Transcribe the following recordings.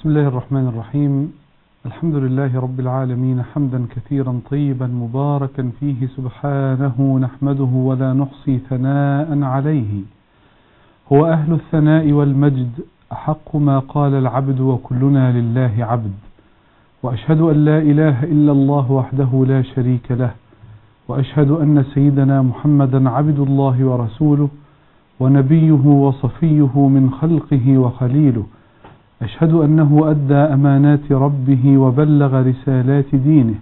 بسم الله الرحمن الرحيم. الحمد لله رب العالمين حمدا كثيرا طيبا مباركا فيه سبحانه نحمده ولا نحصي ثناء عليه. هو أهل الثناء والمجد أحق ما قال العبد وكلنا لله عبد. وأشهد أن لا إله إلا الله وحده لا شريك له. وأشهد أن سيدنا محمدا عبد الله ورسوله ونبيه وصفيه من خلقه وخليله. أشهد أنه أدى أمانات ربه وبلغ رسالات دينه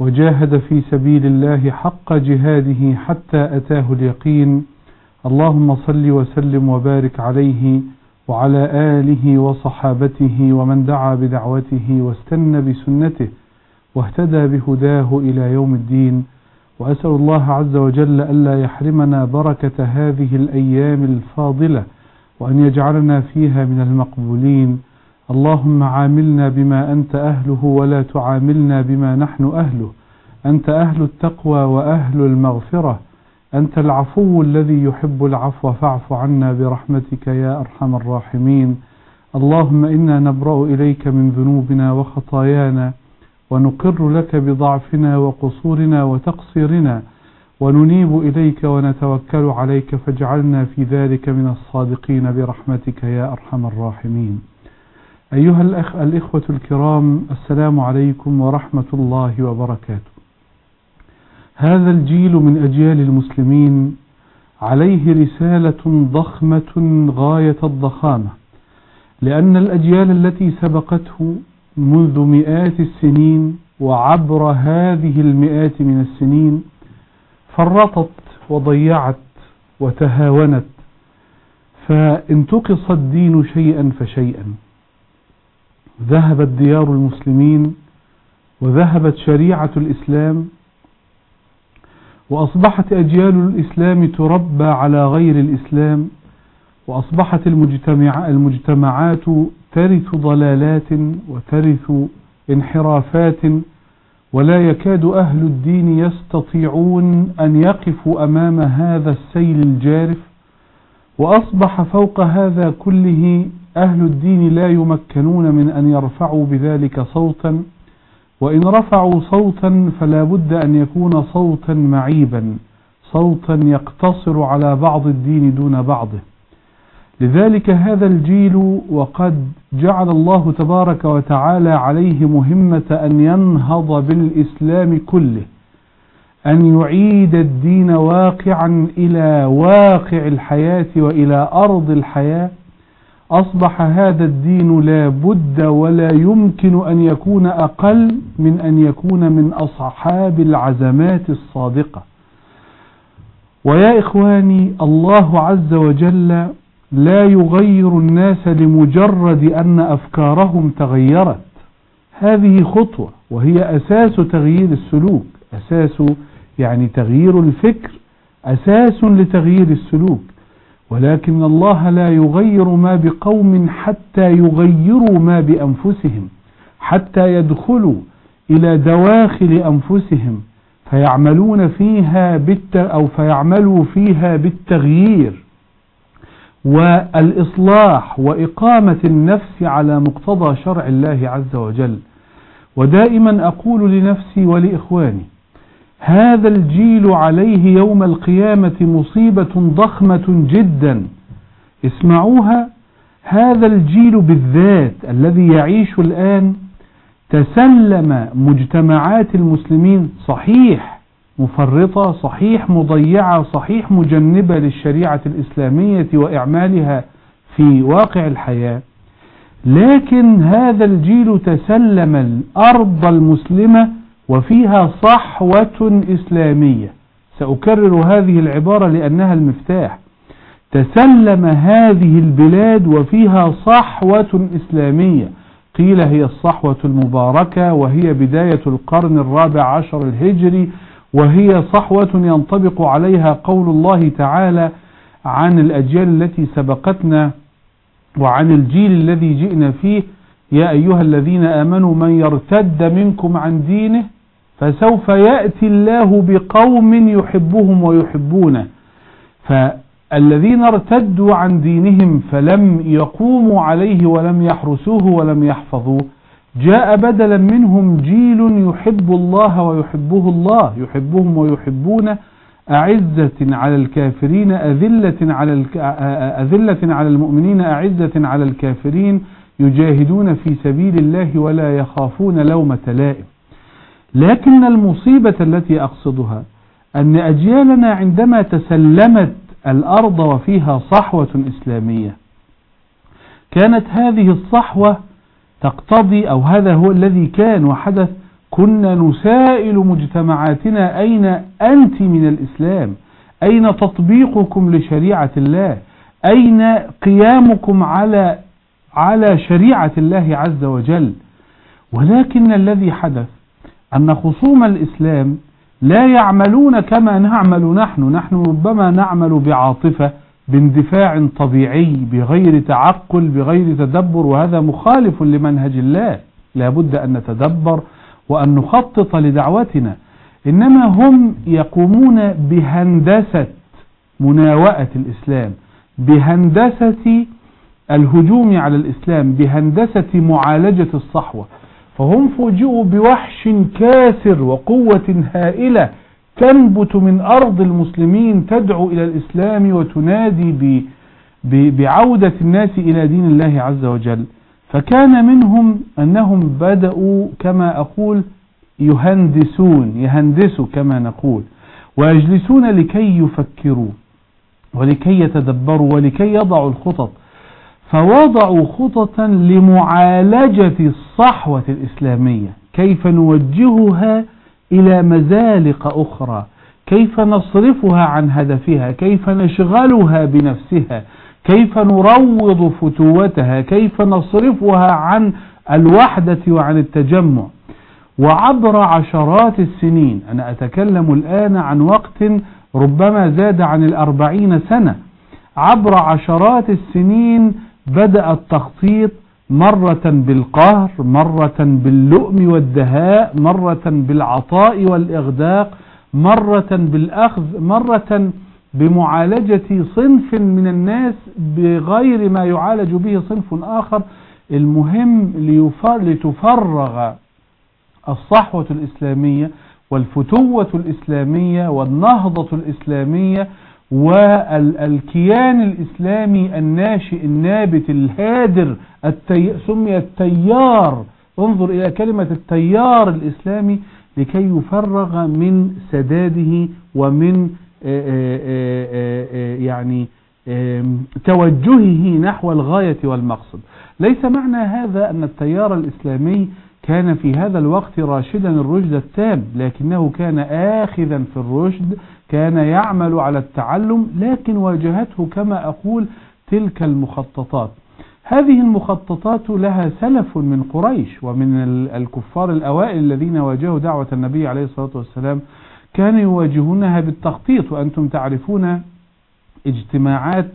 وجاهد في سبيل الله حق جهاده حتى أتاه اليقين. اللهم صل وسلم وبارك عليه وعلى آله وصحابته ومن دعا بدعوته واستنى بسنته واهتدى بهداه إلى يوم الدين. وأسأل الله عز وجل ألا يحرمنا بركة هذه الأيام الفاضلة وأن يجعلنا فيها من المقبولين. اللهم عاملنا بما أنت أهله ولا تعاملنا بما نحن أهله. أنت أهل التقوى وأهل المغفرة. أنت العفو الذي يحب العفو فاعف عنا برحمتك يا أرحم الراحمين. اللهم إنا نبرأ إليك من ذنوبنا وخطايانا ونقر لك بضعفنا وقصورنا وتقصيرنا. وننيب إليك ونتوكل عليك فاجعلنا في ذلك من الصادقين برحمتك يا أرحم الراحمين. أيها الأخ الإخوة الكرام السلام عليكم ورحمة الله وبركاته. هذا الجيل من أجيال المسلمين عليه رسالة ضخمة غاية الضخامة لأن الأجيال التي سبقته منذ مئات السنين وعبر هذه المئات من السنين فرطت وضيعت وتهاونت فانتقص الدين شيئا فشيئا. ذهبت ديار المسلمين وذهبت شريعة الإسلام وأصبحت أجيال الإسلام تربى على غير الإسلام وأصبحت المجتمع المجتمعات ترث ضلالات وترث انحرافات ولا يكاد أهل الدين يستطيعون أن يقفوا أمام هذا السيل الجارف وأصبح فوق هذا كله أهل الدين لا يمكنون من أن يرفعوا بذلك صوتا وإن رفعوا صوتا فلا بد أن يكون صوتا معيبا صوتا يقتصر على بعض الدين دون بعضه. لذلك هذا الجيل وقد جعل الله تبارك وتعالى عليه مهمة أن ينهض بالإسلام كله أن يعيد الدين واقعا إلى واقع الحياة وإلى أرض الحياة. أصبح هذا الدين لا بد ولا يمكن أن يكون أقل من أن يكون من أصحاب العزمات الصادقة. ويا إخواني الله عز وجل لا يغير الناس لمجرد أن أفكارهم تغيرت. هذه خطوة وهي أساس تغيير السلوك. أساس يعني تغيير الفكر. أساس لتغيير السلوك. ولكن الله لا يغير ما بقوم حتى يغيروا ما بأنفسهم حتى يدخلوا إلى دواخل أنفسهم فيعملون فيها بالت أو فيعملوا فيها بالتغيير. والإصلاح وإقامة النفس على مقتضى شرع الله عز وجل. ودائما أقول لنفسي ولإخواني هذا الجيل عليه يوم القيامة مصيبة ضخمة جدا. اسمعوها هذا الجيل بالذات الذي يعيش الآن تسلم مجتمعات المسلمين صحيح مفرطة صحيح مضيعة صحيح مجنبة للشريعة الإسلامية وإعمالها في واقع الحياة. لكن هذا الجيل تسلم الأرض المسلمة وفيها صحوة إسلامية. سأكرر هذه العبارة لأنها المفتاح. تسلم هذه البلاد وفيها صحوة إسلامية. قيل هي الصحوة المباركة وهي بداية القرن الرابع عشر الهجري وهي صحوة ينطبق عليها قول الله تعالى عن الأجيال التي سبقتنا وعن الجيل الذي جئنا فيه. يا أيها الذين آمنوا من يرتد منكم عن دينه فسوف يأتي الله بقوم يحبهم ويحبونه. الذين ارتدوا عن دينهم فلم يقوموا عليه ولم يحرسوه ولم يحفظوه. جاء بدلا منهم جيل يحب الله ويحبه الله يحبهم ويحبون أعزة على الكافرين أذلة على أذلة على المؤمنين أعزة على الكافرين يجاهدون في سبيل الله ولا يخافون لومة لائم. لكن المصيبة التي أقصدها أن أجيالنا عندما تسلمت الأرض وفيها صحوة إسلامية كانت هذه الصحوة تقتضي أو هذا هو الذي كان وحدث كنا نسائل مجتمعاتنا أين أنت من الإسلام؟ أين تطبيقكم لشريعة الله؟ أين قيامكم على على شريعة الله عز وجل؟ ولكن الذي حدث أن خصوم الإسلام لا يعملون كما نعمل نحن. نحن ربما نعمل بعاطفة باندفاع طبيعي بغير تعقل بغير تدبر وهذا مخالف لمنهج الله. لا بد أن نتدبر وأن نخطط لدعوتنا. إنما هم يقومون بهندسة مناوئة الإسلام بهندسة الهجوم على الإسلام بهندسة معالجة الصحوة. فهم فوجئوا بوحش كاسر وقوة هائلة تنبت من أرض المسلمين تدعو إلى الإسلام وتنادي بعودة الناس إلى دين الله عز وجل. فكان منهم أنهم بدأوا كما أقول يهندسون يهندسوا كما نقول ويجلسون لكي يفكروا ولكي يتدبروا ولكي يضعوا الخطط. فوضعوا خططا لمعالجة الصحوة الإسلامية. كيف نوجهها إلى مزالق أخرى. كيف نصرفها عن هدفها؟ كيف نشغلها بنفسها؟ كيف نروض فتوتها؟ كيف نصرفها عن الوحدة وعن التجمع؟ وعبر عشرات السنين أنا أتكلم الآن عن وقت ربما زاد عن الأربعين سنة عبر عشرات السنين بدأ التخطيط مرة بالقهر مرة باللؤم والدهاء مرة بالعطاء والإغداق مرة بالأخذ مرة بمعالجة صنف من الناس بغير ما يعالج به صنف آخر. المهم لتفرغ الصحوة الإسلامية والفتوة الإسلامية والنهضة الإسلامية والكيان الإسلامي الناشئ النابت الهادر التي... سمي التيار. انظر إلى كلمة التيار الإسلامي لكي يفرغ من سداده ومن آآ آآ يعني توجهه نحو الغاية والمقصد. ليس معنى هذا أن التيار الإسلامي كان في هذا الوقت راشدا الرشد التام لكنه كان آخذا في الرشد كان يعمل على التعلم لكن واجهته كما أقول تلك المخططات. هذه المخططات لها سلف من قريش ومن الكفار الأوائل الذين واجهوا دعوة النبي عليه الصلاة والسلام كانوا يواجهونها بالتخطيط. وأنتم تعرفون اجتماعات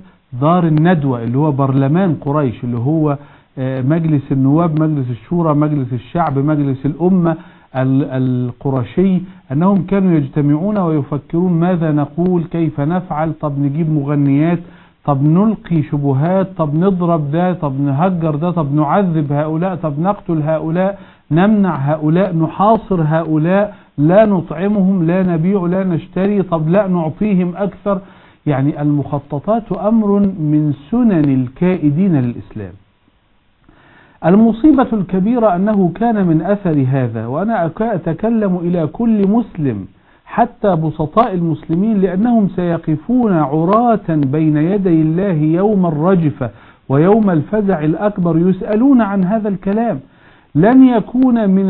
دار الندوة اللي هو برلمان قريش اللي هو مجلس النواب مجلس الشورى مجلس الشعب مجلس الأمة. القرشي أنهم كانوا يجتمعون ويفكرون ماذا نقول كيف نفعل طب نجيب مغنيات طب نلقي شبهات طب نضرب ده طب نهجر ده طب نعذب هؤلاء طب نقتل هؤلاء نمنع هؤلاء نحاصر هؤلاء لا نطعمهم لا نبيع لا نشتري طب لا نعطيهم أكثر. يعني المخططات أمر من سنن الكائدين للإسلام. المصيبة الكبيرة أنه كان من أثر هذا وأنا أتكلم إلى كل مسلم حتى بسطاء المسلمين لأنهم سيقفون عراة بين يدي الله يوم الرجفة ويوم الفزع الأكبر يسألون عن هذا الكلام. لن يكون من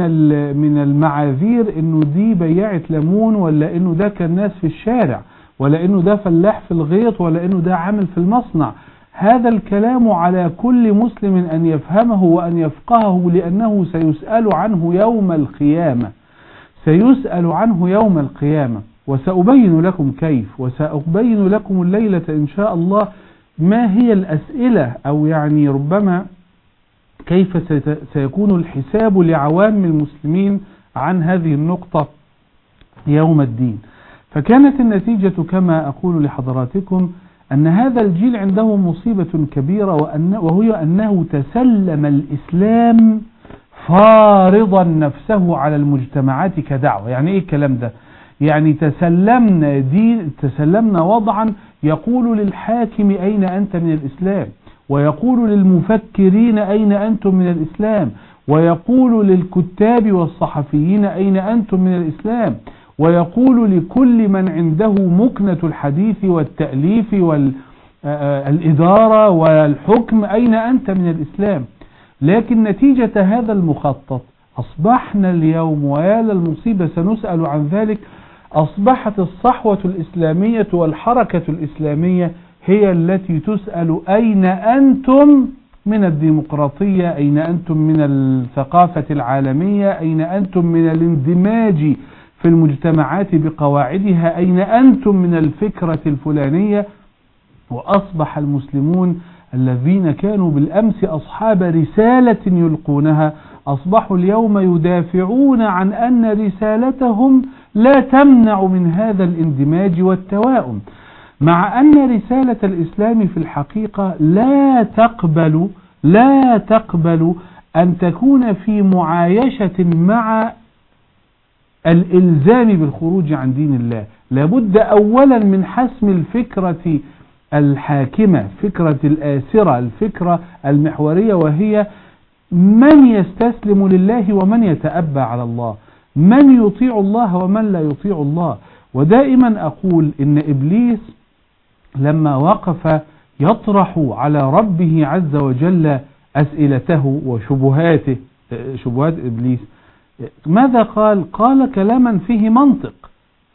من المعاذير انه دي بياعة ليمون ولا انه ده كان ناس في الشارع ولا انه ده فلاح في الغيط ولا انه ده عامل في المصنع. هذا الكلام على كل مسلم أن يفهمه وأن يفقهه لأنه سيسأل عنه يوم القيامة. سيسأل عنه يوم القيامة. وسأبين لكم كيف. وسأبين لكم الليلة إن شاء الله. ما هي الأسئلة؟ أو يعني ربما كيف سيكون الحساب لعوام المسلمين عن هذه النقطة يوم الدين. فكانت النتيجة كما أقول لحضراتكم أن هذا الجيل عنده مصيبة كبيرة وأن وهي أنه تسلم الإسلام فارضا نفسه على المجتمعات كدعوة. يعني إيه الكلام ده؟ يعني تسلمنا دين تسلمنا وضعا يقول للحاكم أين أنت من الإسلام ويقول للمفكرين أين أنتم من الإسلام ويقول للكتاب والصحفيين أين أنتم من الإسلام ويقول لكل من عنده مكنة الحديث والتأليف والإدارة والحكم أين أنت من الإسلام؟ لكن نتيجة هذا المخطط أصبحنا اليوم ويا للمصيبة سنسأل عن ذلك أصبحت الصحوة الإسلامية والحركة الإسلامية هي التي تسأل أين أنتم من الديمقراطية؟ أين أنتم من الثقافة العالمية؟ أين أنتم من الاندماج في المجتمعات بقواعدها أين أنتم من الفكرة الفلانية؟ وأصبح المسلمون الذين كانوا بالأمس أصحاب رسالة يلقونها أصبحوا اليوم يدافعون عن أن رسالتهم لا تمنع من هذا الاندماج والتواؤم مع أن رسالة الإسلام في الحقيقة لا تقبل لا تقبل أن تكون في معايشة مع الإلزام بالخروج عن دين الله. لابد أولا من حسم الفكرة الحاكمة فكرة الآسرة الفكرة المحورية وهي من يستسلم لله ومن يتأبى على الله. من يطيع الله ومن لا يطيع الله. ودائما أقول إن إبليس لما وقف يطرح على ربه عز وجل أسئلته وشبهاته شبهات إبليس ماذا قال؟ قال كلاما فيه منطق.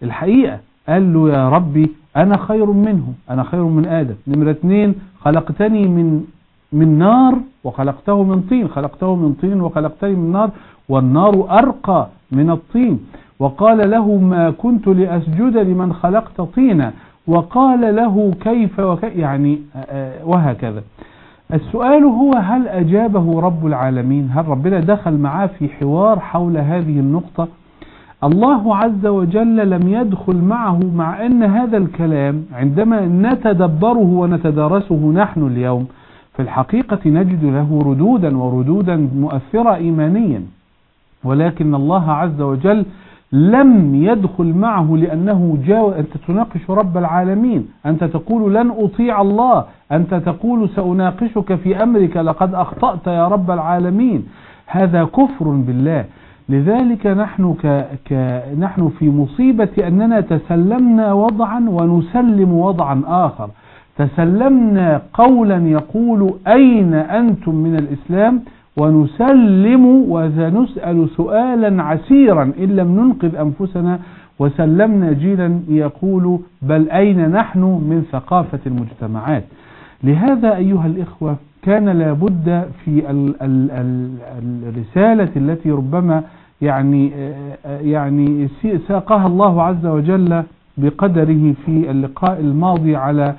الحقيقة قال له يا ربي أنا خير منه أنا خير من آدم. نمرة اثنين خلقتني من من نار وخلقته من طين خلقته من طين وخلقتني من نار والنار أرقى من الطين. وقال له ما كنت لأسجد لمن خلقت طينا. وقال له كيف وكيف يعني وهكذا. السؤال هو هل أجابه رب العالمين؟ هل ربنا دخل معاه في حوار حول هذه النقطة؟ الله عز وجل لم يدخل معه مع أن هذا الكلام عندما نتدبره ونتدارسه نحن اليوم في الحقيقة نجد له ردودا وردودا مؤثرة إيمانيا. ولكن الله عز وجل لم يدخل معه لأنه جاء أنت تناقش رب العالمين أنت تقول لن أطيع الله أنت تقول سأناقشك في أمرك لقد أخطأت يا رب العالمين. هذا كفر بالله. لذلك نحن ك... ك... نحن في مصيبة أننا تسلمنا وضعا ونسلم وضعا آخر. تسلمنا قولا يقول أين أنتم من الإسلام؟ ونسلم وسنسأل سؤالا عسيرا إن لم ننقذ أنفسنا وسلمنا جيلا يقول بل أين نحن من ثقافة المجتمعات؟ لهذا أيها الإخوة كان لابد في ال ال ال الرسالة التي ربما يعني يعني ساقها الله عز وجل بقدره في اللقاء الماضي على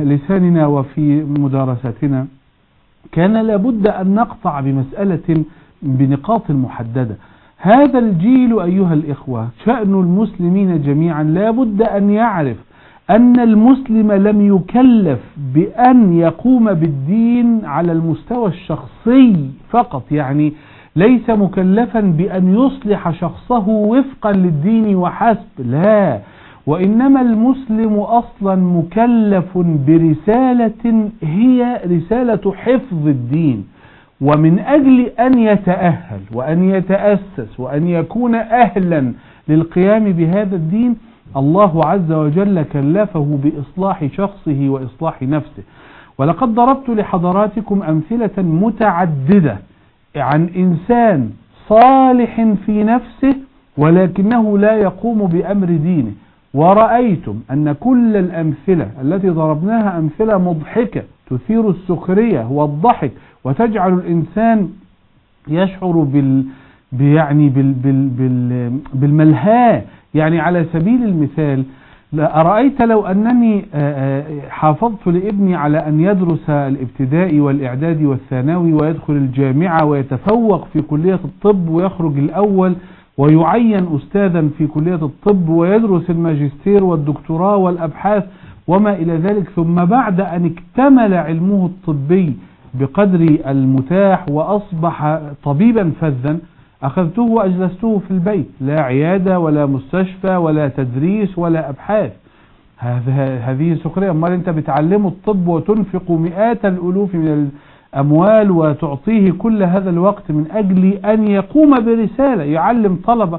لساننا وفي مدارستنا. كان لابد أن نقطع بمسألة بنقاط محددة. هذا الجيل أيها الإخوة شأن المسلمين جميعا لابد أن يعرف أن المسلم لم يكلف بأن يقوم بالدين على المستوى الشخصي فقط. يعني ليس مكلفا بأن يصلح شخصه وفقا للدين وحسب. لا. وإنما المسلم أصلا مكلف برسالة هي رسالة حفظ الدين ومن أجل أن يتأهل وأن يتأسس وأن يكون أهلا للقيام بهذا الدين الله عز وجل كلفه بإصلاح شخصه وإصلاح نفسه. ولقد ضربت لحضراتكم أمثلة متعددة عن إنسان صالح في نفسه ولكنه لا يقوم بأمر دينه. ورأيتم أن كل الأمثلة التي ضربناها أمثلة مضحكة تثير السخرية والضحك وتجعل الإنسان يشعر بال يعني بال بال بال بالملهاة يعني على سبيل المثال أرأيت لو أنني حافظت لابني على أن يدرس الابتدائي والإعدادي والثانوي ويدخل الجامعة ويتفوق في كلية الطب ويخرج الأول ويعين أستاذا في كلية الطب ويدرس الماجستير والدكتوراه والأبحاث وما إلى ذلك ثم بعد أن اكتمل علمه الطبي بقدر المتاح وأصبح طبيبا فذا أخذته وأجلسته في البيت. لا عيادة ولا مستشفى ولا تدريس ولا أبحاث. هذه سخرية أمال أنت بتعلمه الطب وتنفق مئات الألوف من الأموال وتعطيه كل هذا الوقت من أجل أن يقوم برسالة يعلم طلبة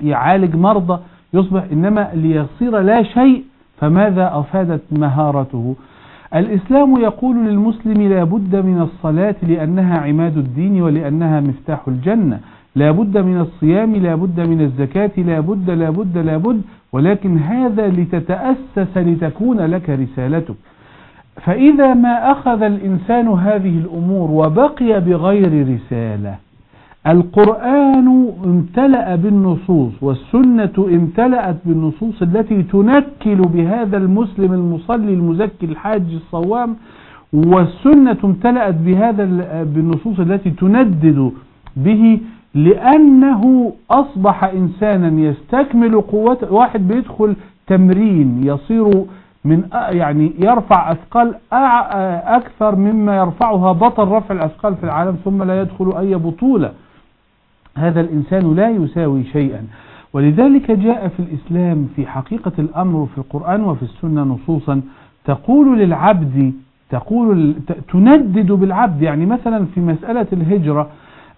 يعالج مرضى يصبح إنما ليصير لا شيء فماذا أفادت مهارته؟ الإسلام يقول للمسلم لا بد من الصلاة لأنها عماد الدين ولأنها مفتاح الجنة. لا بد من الصيام لا بد من الزكاة لا بد لا بد لا بد ولكن هذا لتتأسس لتكون لك رسالتك. فإذا ما أخذ الإنسان هذه الأمور وبقي بغير رسالة القرآن امتلأ بالنصوص والسنة امتلأت بالنصوص التي تنكل بهذا المسلم المصلي المزكي الحاج الصوام والسنة امتلأت بهذا بالنصوص التي تندد به لأنه أصبح إنسانا يستكمل قوته واحد بيدخل تمرين يصير من يعني يرفع أثقال أكثر مما يرفعها بطل رفع الأثقال في العالم ثم لا يدخل أي بطولة. هذا الإنسان لا يساوي شيئا. ولذلك جاء في الإسلام في حقيقة الأمر في القرآن وفي السنة نصوصا تقول للعبد تقول تندد بالعبد. يعني مثلا في مسألة الهجرة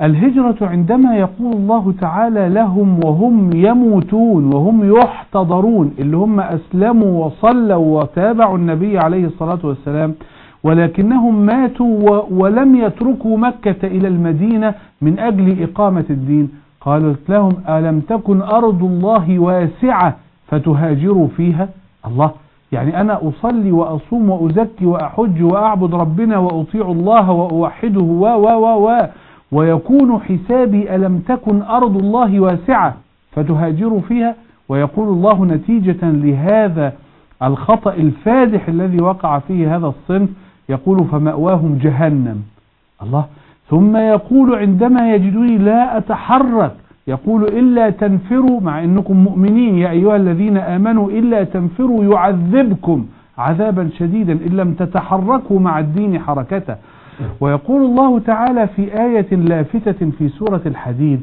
الهجرة عندما يقول الله تعالى لهم وهم يموتون وهم يحتضرون اللي هم أسلموا وصلوا وتابعوا النبي عليه الصلاة والسلام ولكنهم ماتوا ولم يتركوا مكة إلى المدينة من أجل إقامة الدين. قالت لهم ألم تكن أرض الله واسعة فتهاجروا فيها؟ الله. يعني أنا أصلي وأصوم وأزكي وأحج وأعبد ربنا وأطيع الله وأوحده و و و و ويكون حسابي ألم تكن أرض الله واسعة؟ فتهاجروا فيها. ويقول الله نتيجة لهذا الخطأ الفادح الذي وقع فيه هذا الصنف. يقول فمأواهم جهنم. الله. ثم يقول عندما يجدوني لا أتحرك. يقول إلا تنفروا مع أنكم مؤمنين. يا أيها الذين آمنوا إلا تنفروا يعذبكم عذابا شديدا. إن لم تتحركوا مع الدين حركته ويقول الله تعالى في آية لافتة في سورة الحديد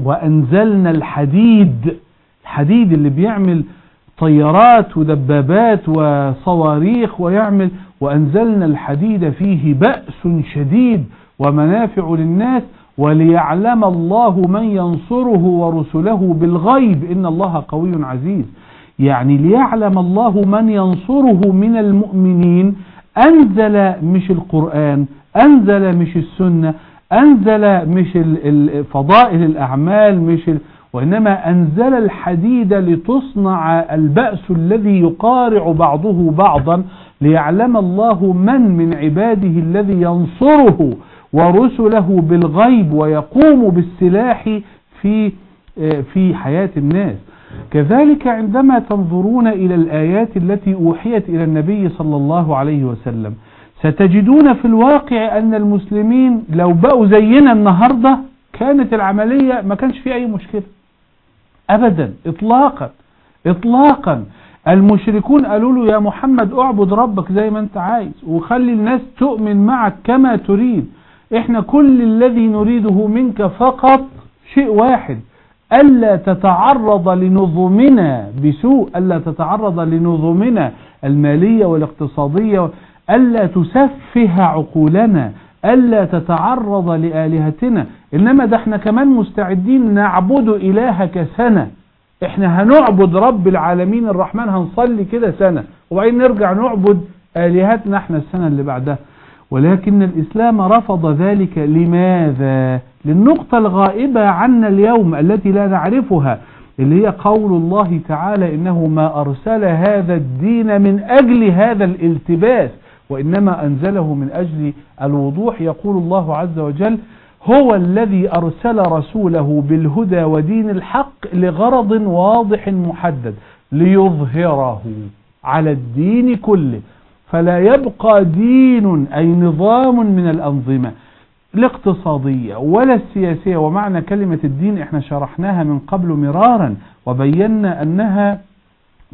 وأنزلنا الحديد الحديد اللي بيعمل طيارات ودبابات وصواريخ ويعمل وأنزلنا الحديد فيه بأس شديد ومنافع للناس وليعلم الله من ينصره ورسله بالغيب. إن الله قوي عزيز. يعني ليعلم الله من ينصره من المؤمنين أنزل مش القرآن أنزل مش السنة أنزل مش فضائل الأعمال مش وإنما أنزل الحديد لتصنع البأس الذي يقارع بعضه بعضا ليعلم الله من من عباده الذي ينصره ورسله بالغيب ويقوم بالسلاح في في حياة الناس. كذلك عندما تنظرون إلى الآيات التي أوحيت إلى النبي صلى الله عليه وسلم ستجدون في الواقع أن المسلمين لو بقوا زينا النهاردة كانت العملية ما كانش فيه أي مشكلة. أبدا إطلاقا إطلاقا. المشركون قالوا له يا محمد اعبد ربك زي ما انت عايز وخلي الناس تؤمن معك كما تريد. إحنا كل الذي نريده منك فقط شيء واحد. ألا تتعرض لنظمنا بسوء ألا تتعرض لنظمنا المالية والاقتصادية ألا تسفه عقولنا ألا تتعرض لآلهتنا. إنما ده إحنا كمان مستعدين نعبد إلهك سنة. إحنا هنعبد رب العالمين الرحمن هنصلي كده سنة. وبعدين نرجع نعبد آلهتنا إحنا السنة اللي بعدها. ولكن الإسلام رفض ذلك. لماذا؟ للنقطة الغائبة عنا اليوم التي لا نعرفها اللي هي قول الله تعالى إنه ما أرسل هذا الدين من أجل هذا الالتباس وإنما أنزله من أجل الوضوح. يقول الله عز وجل هو الذي أرسل رسوله بالهدى ودين الحق لغرض واضح محدد ليظهره على الدين كله. فلا يبقى دين أي نظام من الأنظمة الاقتصادية ولا السياسية ومعنى كلمة الدين إحنا شرحناها من قبل مرارا وبينا أنها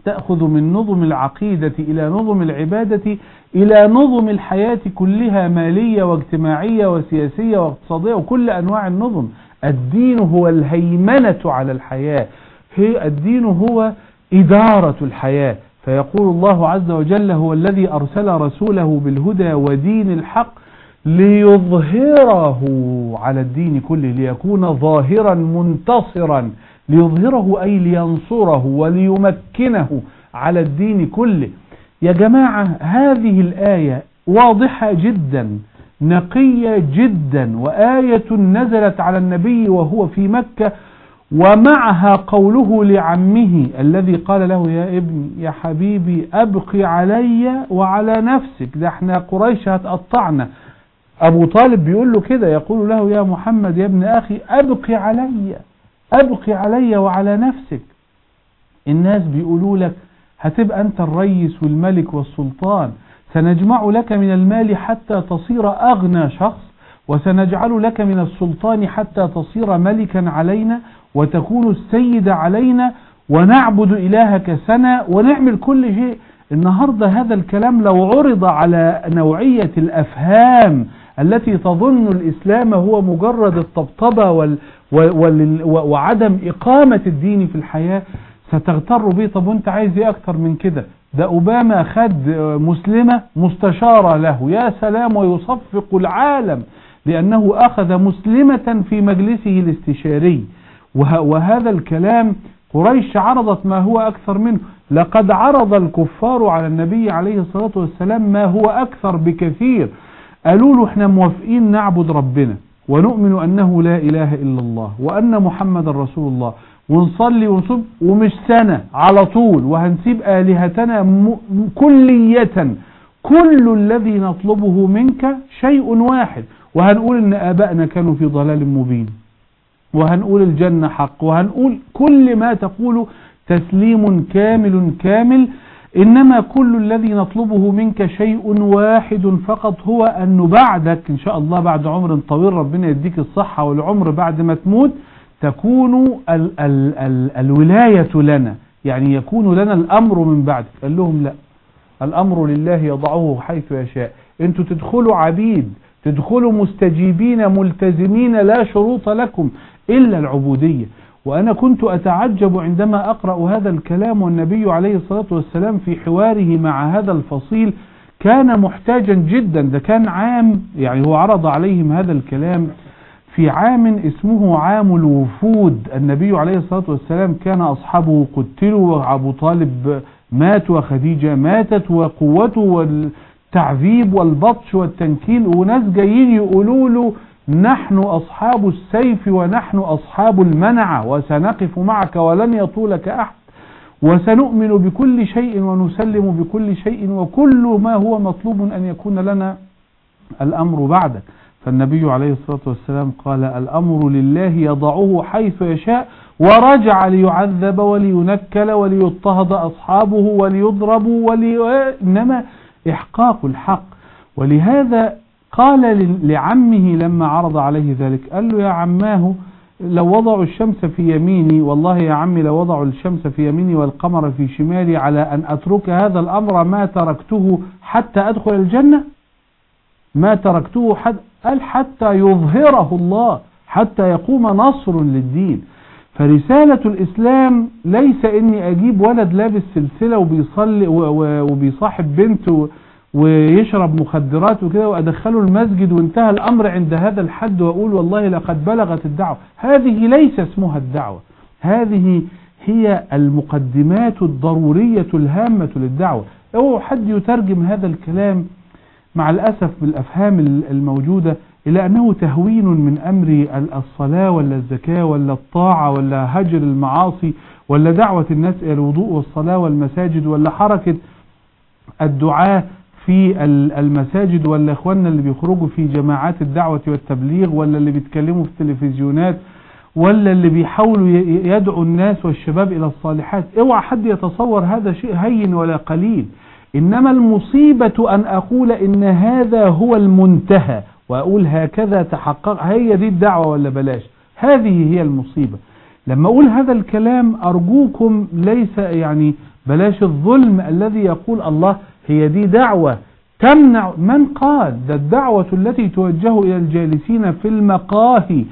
تأخذ من نظم العقيدة إلى نظم العبادة إلى نظم الحياة كلها مالية واجتماعية وسياسية واقتصادية وكل أنواع النظم. الدين هو الهيمنة على الحياة. الدين هو إدارة الحياة. فيقول الله عز وجل هو الذي أرسل رسوله بالهدى ودين الحق ليظهره على الدين كله ليكون ظاهرا منتصرا ليظهره أي لينصره وليمكنه على الدين كله. يا جماعة هذه الآية واضحة جدا نقية جدا وآية نزلت على النبي وهو في مكة ومعها قوله لعمه الذي قال له يا ابني يا حبيبي أبقي علي وعلى نفسك. ده إحنا قريش هتقطعنا. أبو طالب بيقول له كده يقول له يا محمد يا ابن أخي أبقي علي أبقي علي وعلى نفسك. الناس بيقولوا لك هتبقى أنت الرئيس والملك والسلطان. سنجمع لك من المال حتى تصير أغنى شخص وسنجعل لك من السلطان حتى تصير ملكا علينا وتكون السيد علينا ونعبد إلهك سنة ونعمل كل شيء. النهاردة هذا الكلام لو عرض على نوعية الأفهام التي تظن الإسلام هو مجرد الطبطبة وال وال وعدم إقامة الدين في الحياة ستغتر به طب وانت عايز إيه أكتر من كده؟ ده أوباما خد مسلمة مستشارة له. يا سلام ويصفق العالم لأنه أخذ مسلمة في مجلسه الاستشاري. وهذا الكلام قريش عرضت ما هو أكثر منه. لقد عرض الكفار على النبي عليه الصلاة والسلام ما هو أكثر بكثير. قالوا له إحنا موافقين نعبد ربنا ونؤمن أنه لا إله إلا الله وأن محمد رسول الله. ونصلي ونصب ومش سنة على طول وهنسيب آلهتنا كلية. كل الذي نطلبه منك شيء واحد. وهنقول إن آبائنا كانوا في ضلال مبين. وهنقول الجنة حق. وهنقول كل ما تقول تسليم كامل كامل إنما كل الذي نطلبه منك شيء واحد فقط هو أنه بعدك إن شاء الله بعد عمر طويل ربنا يديك الصحة والعمر بعد ما تموت تكون ال ال ال الولاية لنا. يعني يكون لنا الأمر من بعد قال لهم لا. الأمر لله يضعه حيث يشاء. أنتوا تدخلوا عبيد تدخلوا مستجيبين ملتزمين لا شروط لكم. إلا العبودية. وأنا كنت أتعجب عندما أقرأ هذا الكلام والنبي عليه الصلاة والسلام في حواره مع هذا الفصيل كان محتاجا جدا. ده كان عام يعني هو عرض عليهم هذا الكلام في عام اسمه عام الوفود. النبي عليه الصلاة والسلام كان أصحابه قتلوا وأبو طالب مات وخديجة ماتت وقوته والتعذيب والبطش والتنكيل. وناس جايين يقولوا له نحن أصحاب السيف ونحن أصحاب المنعة وسنقف معك ولن يطولك أحد. وسنؤمن بكل شيء ونسلم بكل شيء وكل ما هو مطلوب أن يكون لنا الأمر بعدك. فالنبي عليه الصلاة والسلام قال الأمر لله يضعه حيث يشاء ورجع ليعذب ولينكل وليضطهد أصحابه وليضربوا ولي... إنما إحقاق الحق. ولهذا قال لعمه لما عرض عليه ذلك قال له يا عماه لو وضعوا الشمس في يميني والله يا عمي لو وضعوا الشمس في يميني والقمر في شمالي على أن أترك هذا الأمر ما تركته حتى أدخل الجنة؟ ما تركته حد قال حتى يظهره الله حتى يقوم نصر للدين. فرسالة الإسلام ليس إني أجيب ولد لابس سلسلة وبيصلي وبيصاحب بنت ويشرب مخدرات وكده وأدخله المسجد وانتهى الأمر عند هذا الحد وأقول والله لقد بلغت الدعوة. هذه ليس اسمها الدعوة. هذه هي المقدمات الضرورية الهامة للدعوة. اوعوا حد يترجم هذا الكلام مع الأسف بالأفهام الموجودة إلى أنه تهوين من أمر الصلاة ولا الزكاة ولا الطاعة ولا هجر المعاصي ولا دعوة الناس إلى الوضوء والصلاة والمساجد ولا حركة الدعاة في المساجد ولا إخواننا اللي بيخرجوا في جماعات الدعوة والتبليغ ولا اللي بيتكلموا في التلفزيونات ولا اللي بيحاولوا يدعوا الناس والشباب إلى الصالحات. اوعى حد يتصور هذا شيء هين ولا قليل. إنما المصيبة أن أقول إن هذا هو المنتهى وأقول هكذا تحقق. هي دي الدعوة ولا بلاش؟ هذه هي المصيبة. لما أقول هذا الكلام أرجوكم ليس يعني بلاش الظلم الذي يقول الله هي دي دعوة تمنع من قال ده الدعوة التي توجه إلى الجالسين في المقاهي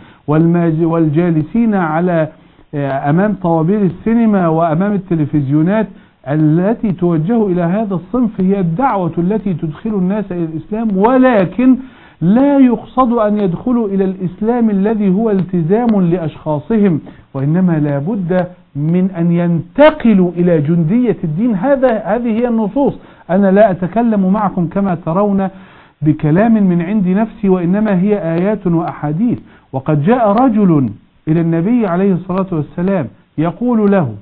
والجالسين على آه، أمام طوابير السينما وأمام التلفزيونات التي توجه إلى هذا الصنف هي الدعوة التي تدخل الناس إلى الإسلام ولكن لا يقصد أن يدخلوا إلى الإسلام الذي هو التزام لأشخاصهم وإنما لا بد من أن ينتقلوا إلى جندية الدين. هذا هذه هي النصوص. أنا لا أتكلم معكم كما ترون بكلام من عند نفسي وإنما هي آيات وأحاديث. وقد جاء رجل إلى النبي عليه الصلاة والسلام يقول له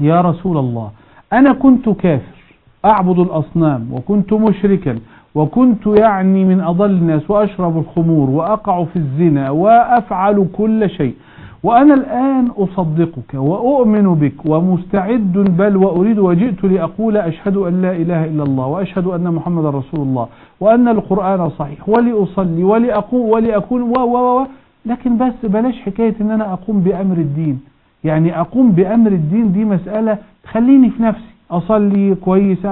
يا رسول الله أنا كنت كافر أعبد الأصنام وكنت مشركا وكنت يعني من أضل الناس وأشرب الخمور وأقع في الزنا وأفعل كل شيء وأنا الآن أصدقك وأؤمن بك ومستعد بل وأريد وجئت لأقول أشهد أن لا إله إلا الله وأشهد أن محمد رسول الله وأن القرآن صحيح ولأصلي ولأقوم ولأكون و و و لكن بس بلاش حكاية أن أنا أقوم بأمر الدين. يعني أقوم بأمر الدين دي مسألة خليني في نفسي. أصلي كويس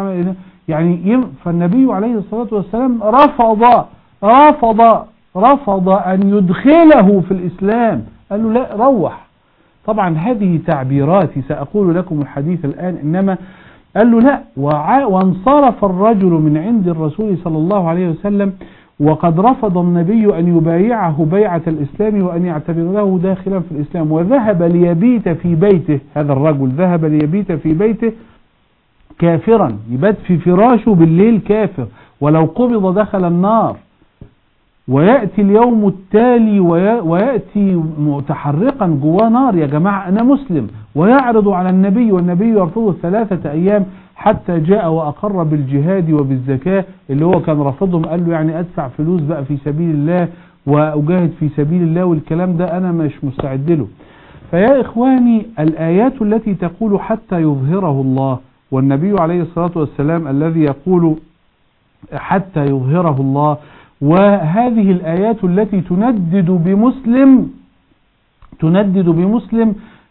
يعني فالنبي عليه الصلاة والسلام رفض رفض رفض أن يدخله في الإسلام. قال له لا روح. طبعا هذه تعبيراتي سأقول لكم الحديث الآن. إنما قال له لا وانصرف الرجل من عند الرسول صلى الله عليه وسلم وقد رفض النبي أن يبايعه بيعة الإسلام وأن يعتبر له داخلا في الإسلام. وذهب ليبيت في بيته هذا الرجل ذهب ليبيت في بيته كافرا. يبات في فراشه بالليل كافر. ولو قبض دخل النار. ويأتي اليوم التالي ويأتي متحرقا جواه نار. يا جماعة أنا مسلم. ويعرض على النبي والنبي يرفضه ثلاثة أيام حتى جاء وأقر بالجهاد وبالزكاة اللي هو كان رفضهم قال له يعني أدفع فلوس بقى في سبيل الله وأجاهد في سبيل الله والكلام ده أنا مش مستعد له. فيا إخواني الآيات التي تقول حتى يظهره الله والنبي عليه الصلاة والسلام الذي يقول حتى يظهره الله وهذه الآيات التي تندد بمسلم تندد بمسلم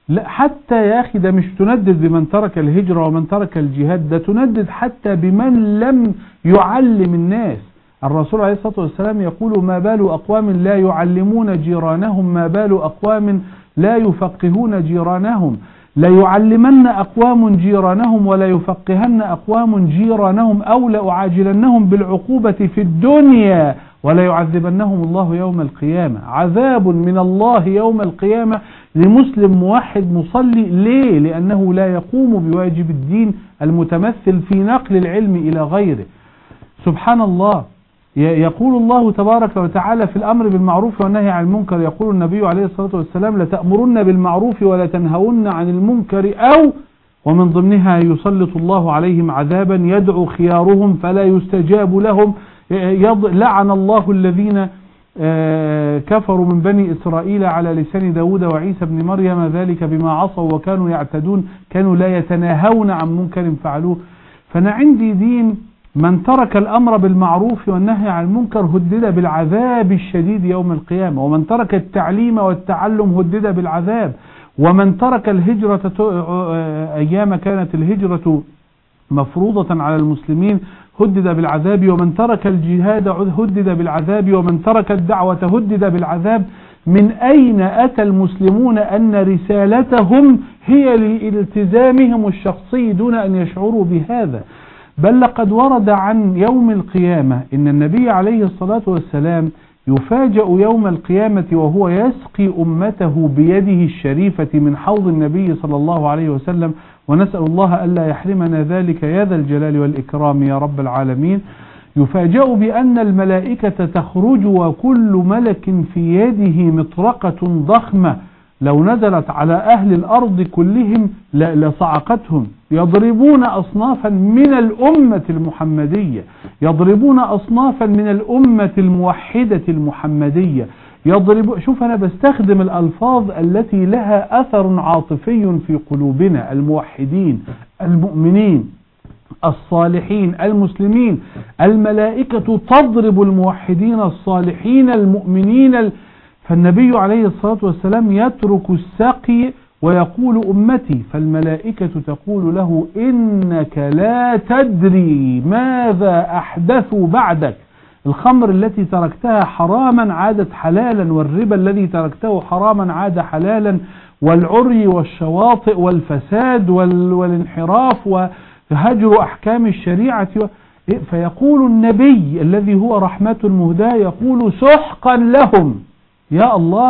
لا حتى يا أخي ده مش تندد بمن ترك الهجرة ومن ترك الجهاد ده تندد حتى بمن لم يعلم الناس. الرسول عليه الصلاة والسلام يقول ما بال أقوام لا يعلمون جيرانهم ما بال أقوام لا يفقهون جيرانهم. ليعلمن أقوام جيرانهم ولا يفقهن أقوام جيرانهم أو لأعاجلنهم بالعقوبة في الدنيا ولا يعذبنهم الله يوم القيامة. عذاب من الله يوم القيامة لمسلم موحد مصلي. ليه؟ لأنه لا يقوم بواجب الدين المتمثل في نقل العلم إلى غيره. سبحان الله. يقول الله تبارك وتعالى في الأمر بالمعروف والنهي عن المنكر يقول النبي عليه الصلاة والسلام لتأمرن بالمعروف ولا تنهون عن المنكر أو ومن ضمنها يسلط الله عليهم عذابا يدعو خيارهم فلا يستجاب لهم لعن الله الذين آه، كفروا من بني إسرائيل على لسان داود وعيسى بن مريم ذلك بما عصوا وكانوا يعتدون كانوا لا يتناهون عن منكر فعلوه. فأنا عندي دين من ترك الأمر بالمعروف والنهي عن المنكر هدد بالعذاب الشديد يوم القيامة. ومن ترك التعليم والتعلم هدد بالعذاب. ومن ترك الهجرة أيام كانت الهجرة مفروضة على المسلمين هدد بالعذاب. ومن ترك الجهاد هدد بالعذاب. ومن ترك الدعوة هدد بالعذاب. من أين أتى المسلمون أن رسالتهم هي لالتزامهم الشخصي دون أن يشعروا بهذا؟ بل لقد ورد عن يوم القيامة إن النبي عليه الصلاة والسلام يفاجأ يوم القيامة وهو يسقي أمته بيده الشريفة من حوض النبي صلى الله عليه وسلم ونسأل الله ألا يحرمنا ذلك. يا ذا الجلال والإكرام يا رب العالمين. يفاجأ بأن الملائكة تخرج وكل ملك في يده مطرقة ضخمة لو نزلت على أهل الأرض كلهم لصعقتهم. يضربون أصنافا من الأمة المحمدية. يضربون أصنافا من الأمة الموحدة المحمدية. يضرب شوف أنا بستخدم الألفاظ التي لها أثر عاطفي في قلوبنا الموحدين المؤمنين الصالحين المسلمين. الملائكة تضرب الموحدين الصالحين المؤمنين فالنبي عليه الصلاة والسلام يترك السقي ويقول أمتي فالملائكة تقول له إنك لا تدري ماذا أحدثوا بعدك. الخمر التي تركتها حراما عادت حلالا والربا الذي تركته حراما عاد حلالا والعري والشواطئ والفساد والانحراف وهجر أحكام الشريعة. فيقول النبي الذي هو رحمة المهداة يقول سحقا لهم. يا الله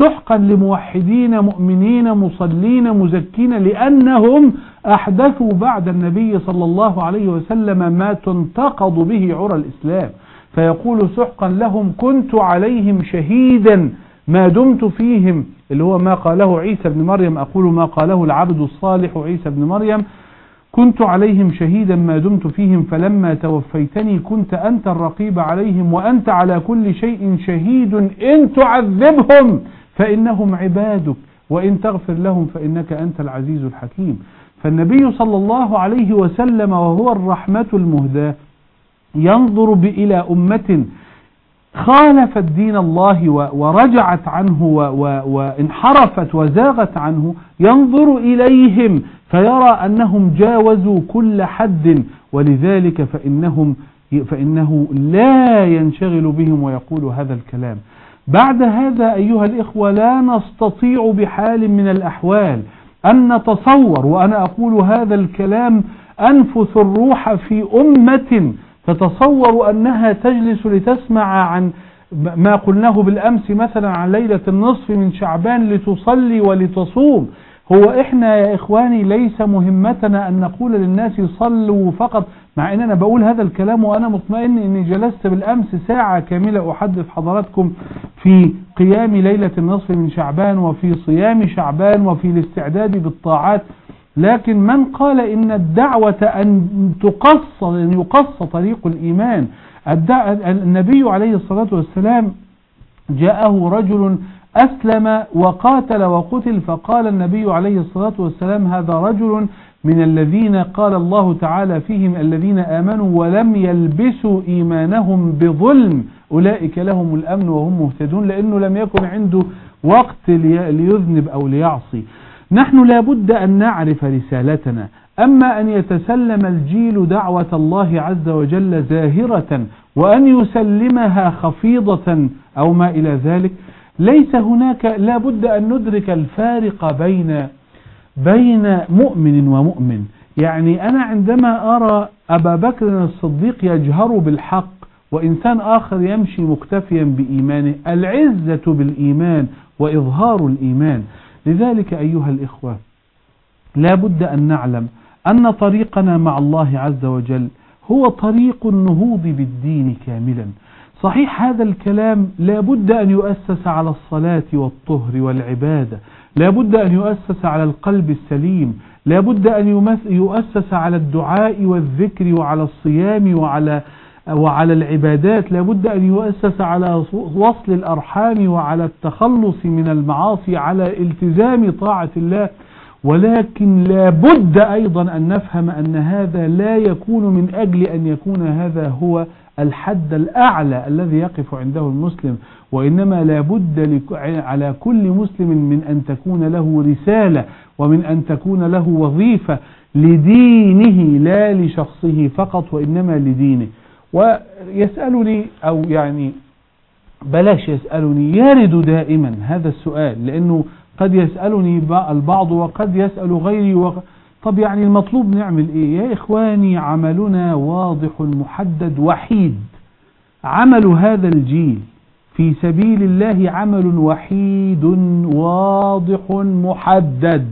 سحقا لموحدين مؤمنين مصلين مزكين لأنهم أحدثوا بعد النبي صلى الله عليه وسلم ما تنتقض به عرى الإسلام. فيقول سحقا لهم كنت عليهم شهيدا ما دمت فيهم اللي هو ما قاله عيسى بن مريم أقول ما قاله العبد الصالح عيسى بن مريم كنت عليهم شهيدا ما دمت فيهم فلما توفيتني كنت أنت الرقيب عليهم وأنت على كل شيء شهيد. إن تعذبهم فإنهم عبادك وإن تغفر لهم فإنك أنت العزيز الحكيم. فالنبي صلى الله عليه وسلم وهو الرحمة المهداة ينظر إلى أمة خالفت دين الله ورجعت عنه وانحرفت وزاغت عنه ينظر إليهم فيرى أنهم جاوزوا كل حد ولذلك فإنهم فإنه لا ينشغل بهم ويقول هذا الكلام. بعد هذا أيها الإخوة لا نستطيع بحال من الأحوال أن نتصور وأنا أقول هذا الكلام أنفث الروح في أمة تتصور أنها تجلس لتسمع عن ما قلناه بالأمس مثلا عن ليلة النصف من شعبان لتصلي ولتصوم. هو إحنا يا إخواني ليس مهمتنا أن نقول للناس صلوا فقط مع ان أنا بقول هذا الكلام وأنا مطمئن إني جلست بالأمس ساعة كاملة أحدث حضراتكم في قيام ليلة النصف من شعبان وفي صيام شعبان وفي الاستعداد بالطاعات لكن من قال إن الدعوة أن تقص أن يقص طريق الإيمان النبي عليه الصلاة والسلام جاءه رجل أسلم وقاتل وقتل فقال النبي عليه الصلاة والسلام هذا رجل من الذين قال الله تعالى فيهم الذين آمنوا ولم يلبسوا إيمانهم بظلم أولئك لهم الأمن وهم مهتدون لأنه لم يكن عنده وقت ليذنب أو ليعصي. نحن لابد أن نعرف رسالتنا. أما أن يتسلم الجيل دعوة الله عز وجل زاهرة وأن يسلمها خفيضة أو ما إلى ذلك ليس هناك لابد أن ندرك الفارق بين بين مؤمن ومؤمن. يعني أنا عندما أرى أبا بكر الصديق يجهر بالحق وإنسان آخر يمشي مكتفيا بإيمانه العزة بالإيمان وإظهار الإيمان. لذلك أيها الإخوة لا بد أن نعلم أن طريقنا مع الله عز وجل هو طريق النهوض بالدين كاملا. صحيح هذا الكلام لا بد أن يؤسس على الصلاة والطهر والعبادة لا بد أن يؤسس على القلب السليم لا بد أن يؤسس على الدعاء والذكر وعلى الصيام وعلى وعلى العبادات لابد أن يؤسس على وصل الأرحام وعلى التخلص من المعاصي على التزام طاعة الله. ولكن لابد أيضا أن نفهم أن هذا لا يكون من أجل أن يكون هذا هو الحد الأعلى الذي يقف عنده المسلم وإنما لابد على كل مسلم من أن تكون له رسالة ومن أن تكون له وظيفة لدينه لا لشخصه فقط وإنما لدينه. ويسألني أو يعني بلاش يسألني يرد دائما هذا السؤال لأنه قد يسألني البعض وقد يسأل غيري وق... طب يعني المطلوب نعمل إيه؟ يا إخواني عملنا واضح محدد وحيد. عمل هذا الجيل في سبيل الله عمل وحيد واضح محدد.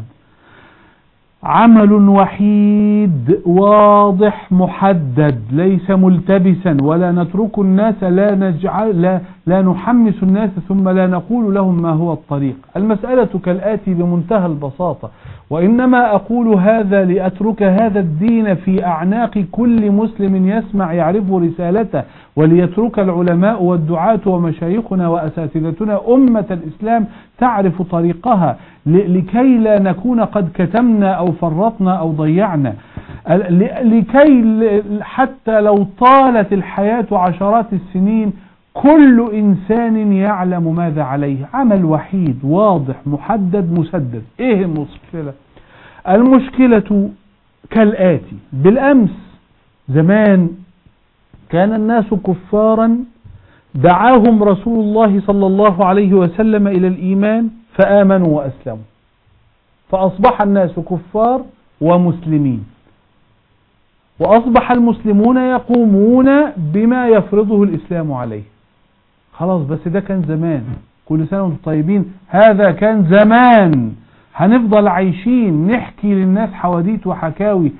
عمل وحيد واضح محدد ليس ملتبسا ولا نترك الناس لا, نجعل لا, لا نحمس الناس ثم لا نقول لهم ما هو الطريق. المسألة كالآتي بمنتهى البساطة. وإنما أقول هذا لأترك هذا الدين في أعناق كل مسلم يسمع يعرف رسالته وليترك العلماء والدعاة ومشايخنا وأساتذتنا أمة الإسلام تعرف طريقها. لكي لا نكون قد كتمنا أو فرطنا أو ضيعنا. لكي حتى لو طالت الحياة عشرات السنين كل إنسان يعلم ماذا عليه. عمل وحيد واضح محدد مسدد. إيه المشكلة؟ المشكلة كالآتي. بالأمس زمان كان الناس كفارا دعاهم رسول الله صلى الله عليه وسلم إلى الإيمان فآمنوا وأسلموا. فأصبح الناس كفار ومسلمين. وأصبح المسلمون يقومون بما يفرضه الإسلام عليه. خلاص بس ده كان زمان. كل سنة وأنتم طيبين. هذا كان زمان. هنفضل عايشين. نحكي للناس حواديت وحكاوي.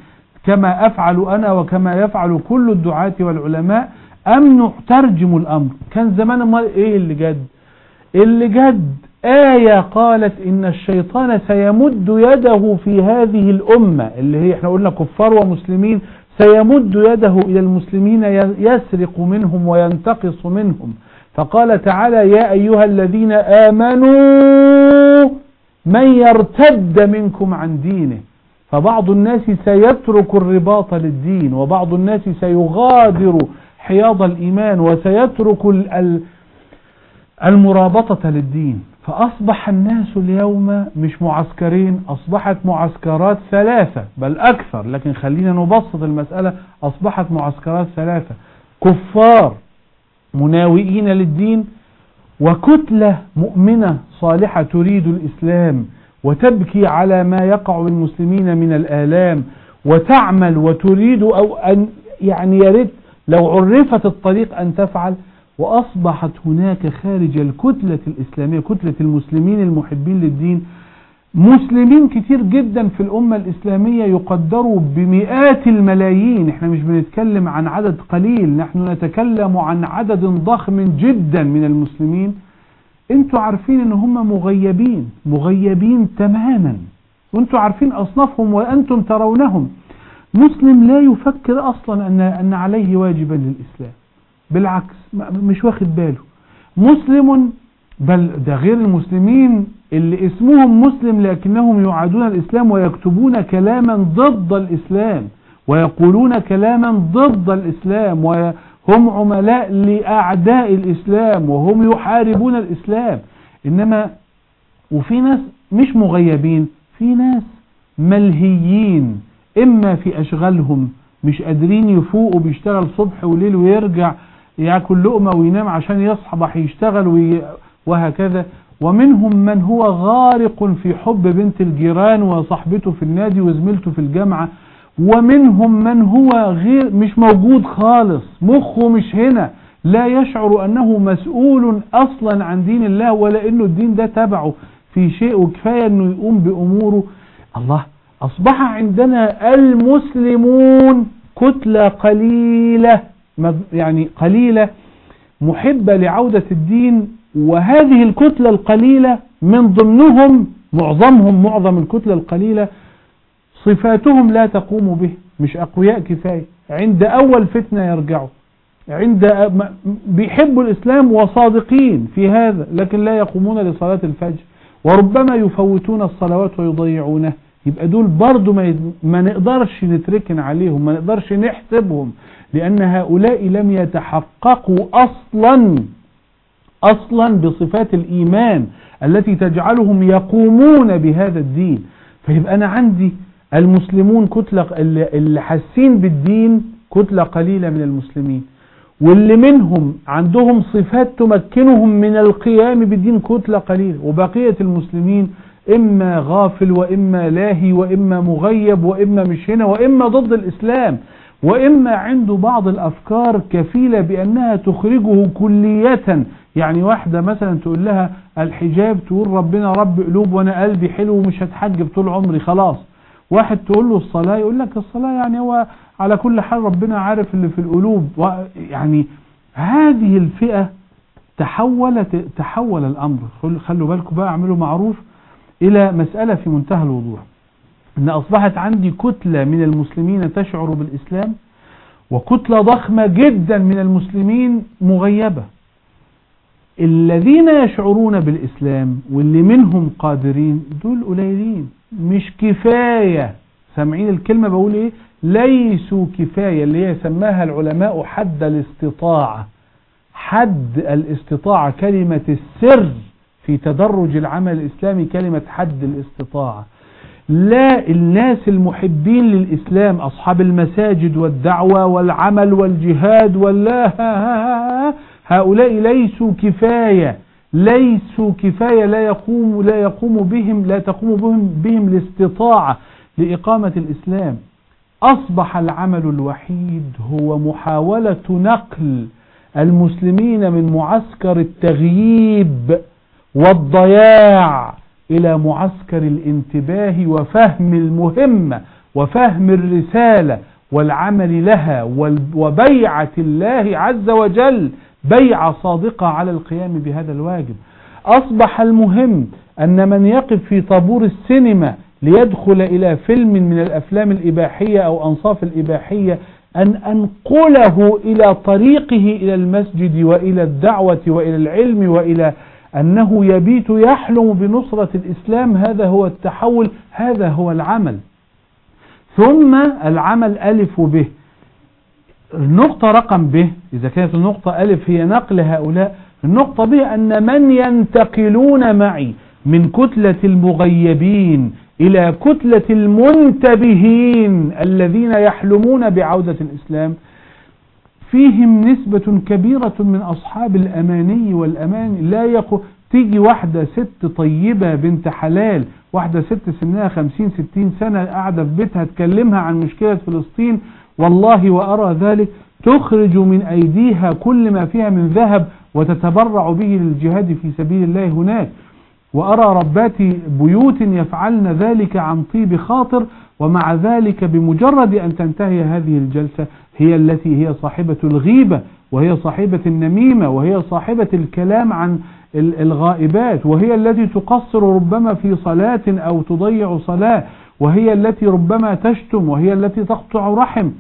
كما أفعل أنا وكما يفعل كل الدعاة والعلماء أم نترجم الأمر؟ كان زمان ما إيه اللي جد؟ اللي جد آية قالت إن الشيطان سيمد يده في هذه الأمة اللي هي إحنا قلنا كفار ومسلمين سيمد يده إلى المسلمين يسرق منهم وينتقص منهم. فقال تعالى يا أيها الذين آمنوا من يرتد منكم عن دينه؟ فبعض الناس سيترك الرباط للدين وبعض الناس سيغادر حياض الإيمان وسيترك المرابطة للدين. فأصبح الناس اليوم مش معسكرين أصبحت معسكرات ثلاثة بل أكثر لكن خلينا نبسط المسألة أصبحت معسكرات ثلاثة. كفار مناوئين للدين وكتلة مؤمنة صالحة تريد الإسلام وتبكي على ما يقع بالمسلمين من الآلام وتعمل وتريد أو أن يعني يريد لو عرفت الطريق أن تفعل. وأصبحت هناك خارج الكتلة الإسلامية كتلة المسلمين المحبين للدين. مسلمين كتير جدا في الأمة الإسلامية يقدروا بمئات الملايين. إحنا مش بنتكلم عن عدد قليل نحن نتكلم عن عدد ضخم جدا من المسلمين. أنتوا عارفين إن هم مغيبين مغيبين تماما. وانتوا عارفين أصنافهم وأنتم ترونهم. مسلم لا يفكر أصلا أن, أن عليه واجبا للإسلام. بالعكس مش واخد باله. مسلم بل ده غير المسلمين اللي اسمهم مسلم لكنهم يعادون الإسلام ويكتبون كلاما ضد الإسلام ويقولون كلاما ضد الإسلام وهم عملاء لأعداء الإسلام وهم يحاربون الإسلام. إنما وفي ناس مش مغيبين في ناس ملهيين إما في أشغالهم مش قادرين يفوقوا بيشتغل صبح وليل ويرجع ياكل لقمة وينام عشان يصحبح يشتغل وي... وهكذا. ومنهم من هو غارق في حب بنت الجيران وصاحبته في النادي وزميلته في الجامعة. ومنهم من هو غير مش موجود خالص مخه مش هنا. لا يشعر أنه مسؤول أصلا عن دين الله ولا أنه الدين ده تبعه في شيء وكفاية أنه يقوم بأموره. الله أصبح عندنا المسلمون كتلة قليلة. يعني قليلة محبة لعودة الدين وهذه الكتلة القليلة من ضمنهم معظمهم معظم الكتلة القليلة صفاتهم لا تقوم به مش أقوياء كفاية. عند أول فتنة يرجعوا. عند بيحبوا الإسلام وصادقين في هذا لكن لا يقومون لصلاة الفجر. وربما يفوتون الصلوات ويضيعونها يبقى دول برضو ما, ما نقدرش نتركن عليهم ما نقدرش نحسبهم. لأن هؤلاء لم يتحققوا أصلا أصلا بصفات الإيمان التي تجعلهم يقومون بهذا الدين. فيبقى أنا عندي المسلمون كتلة اللي حاسين بالدين كتلة قليلة من المسلمين. واللي منهم عندهم صفات تمكنهم من القيام بالدين كتلة قليلة. وبقية المسلمين إما غافل وإما لاهي وإما مغيب وإما مش هنا وإما ضد الإسلام. وإما عنده بعض الأفكار كفيلة بأنها تخرجه كلية. يعني واحدة مثلا تقول لها الحجاب تقول ربنا رب قلوب وأنا قلبي حلو ومش هتحجب طول عمري خلاص. واحد تقول له الصلاة يقول لك الصلاة يعني هو على كل حال ربنا عارف اللي في القلوب. يعني هذه الفئة تحولت تحول الأمر. خلوا بالكم بقى اعملوا معروف إلى مسألة في منتهى الوضوح. أن أصبحت عندي كتلة من المسلمين تشعر بالإسلام وكتلة ضخمة جدا من المسلمين مغيبة. الذين يشعرون بالإسلام واللي منهم قادرين دول قليلين. مش كفاية. سامعين الكلمة بقول إيه؟ ليسوا كفاية. اللي هي سماها العلماء حد الاستطاعة. حد الاستطاعة. كلمة السر في تدرج العمل الإسلامي كلمة حد الاستطاعة. لا الناس المحبين للإسلام أصحاب المساجد والدعوة والعمل والجهاد والله هؤلاء ليسوا كفاية ليسوا كفاية لا يقوم لا يقوم بهم لا تقوم بهم بهم الاستطاعة لإقامة الإسلام. أصبح العمل الوحيد هو محاولة نقل المسلمين من معسكر التغييب والضياع. إلى معسكر الانتباه وفهم المهمة وفهم الرسالة والعمل لها وبيعة الله عز وجل. بيعة صادقة على القيام بهذا الواجب. أصبح المهم أن من يقف في طابور السينما ليدخل إلى فيلم من الأفلام الإباحية أو أنصاف الإباحية أن أنقله إلى طريقه إلى المسجد وإلى الدعوة وإلى العلم وإلى أنه يبيت يحلم بنصرة الإسلام هذا هو التحول هذا هو العمل. ثم العمل ألف به. النقطة رقم ب إذا كانت النقطة ألف هي نقل هؤلاء النقطة ب أن من ينتقلون معي من كتلة المغيبين إلى كتلة المنتبهين الذين يحلمون بعودة الإسلام فيهم نسبة كبيرة من أصحاب الأماني والأمان لا يقو تيجي واحدة ست طيبة بنت حلال واحدة ست سنها خمسين ستين سنة قاعدة في بيتها تكلمها عن مشكلة فلسطين والله وأرى ذلك تخرج من أيديها كل ما فيها من ذهب وتتبرع به للجهاد في سبيل الله هناك. وأرى ربات بيوت يفعلن ذلك عن طيب خاطر ومع ذلك بمجرد أن تنتهي هذه الجلسة هي التي هي صاحبة الغيبة وهي صاحبة النميمة وهي صاحبة الكلام عن الغائبات وهي التي تقصر ربما في صلاة أو تضيع صلاة وهي التي ربما تشتم وهي التي تقطع رحم.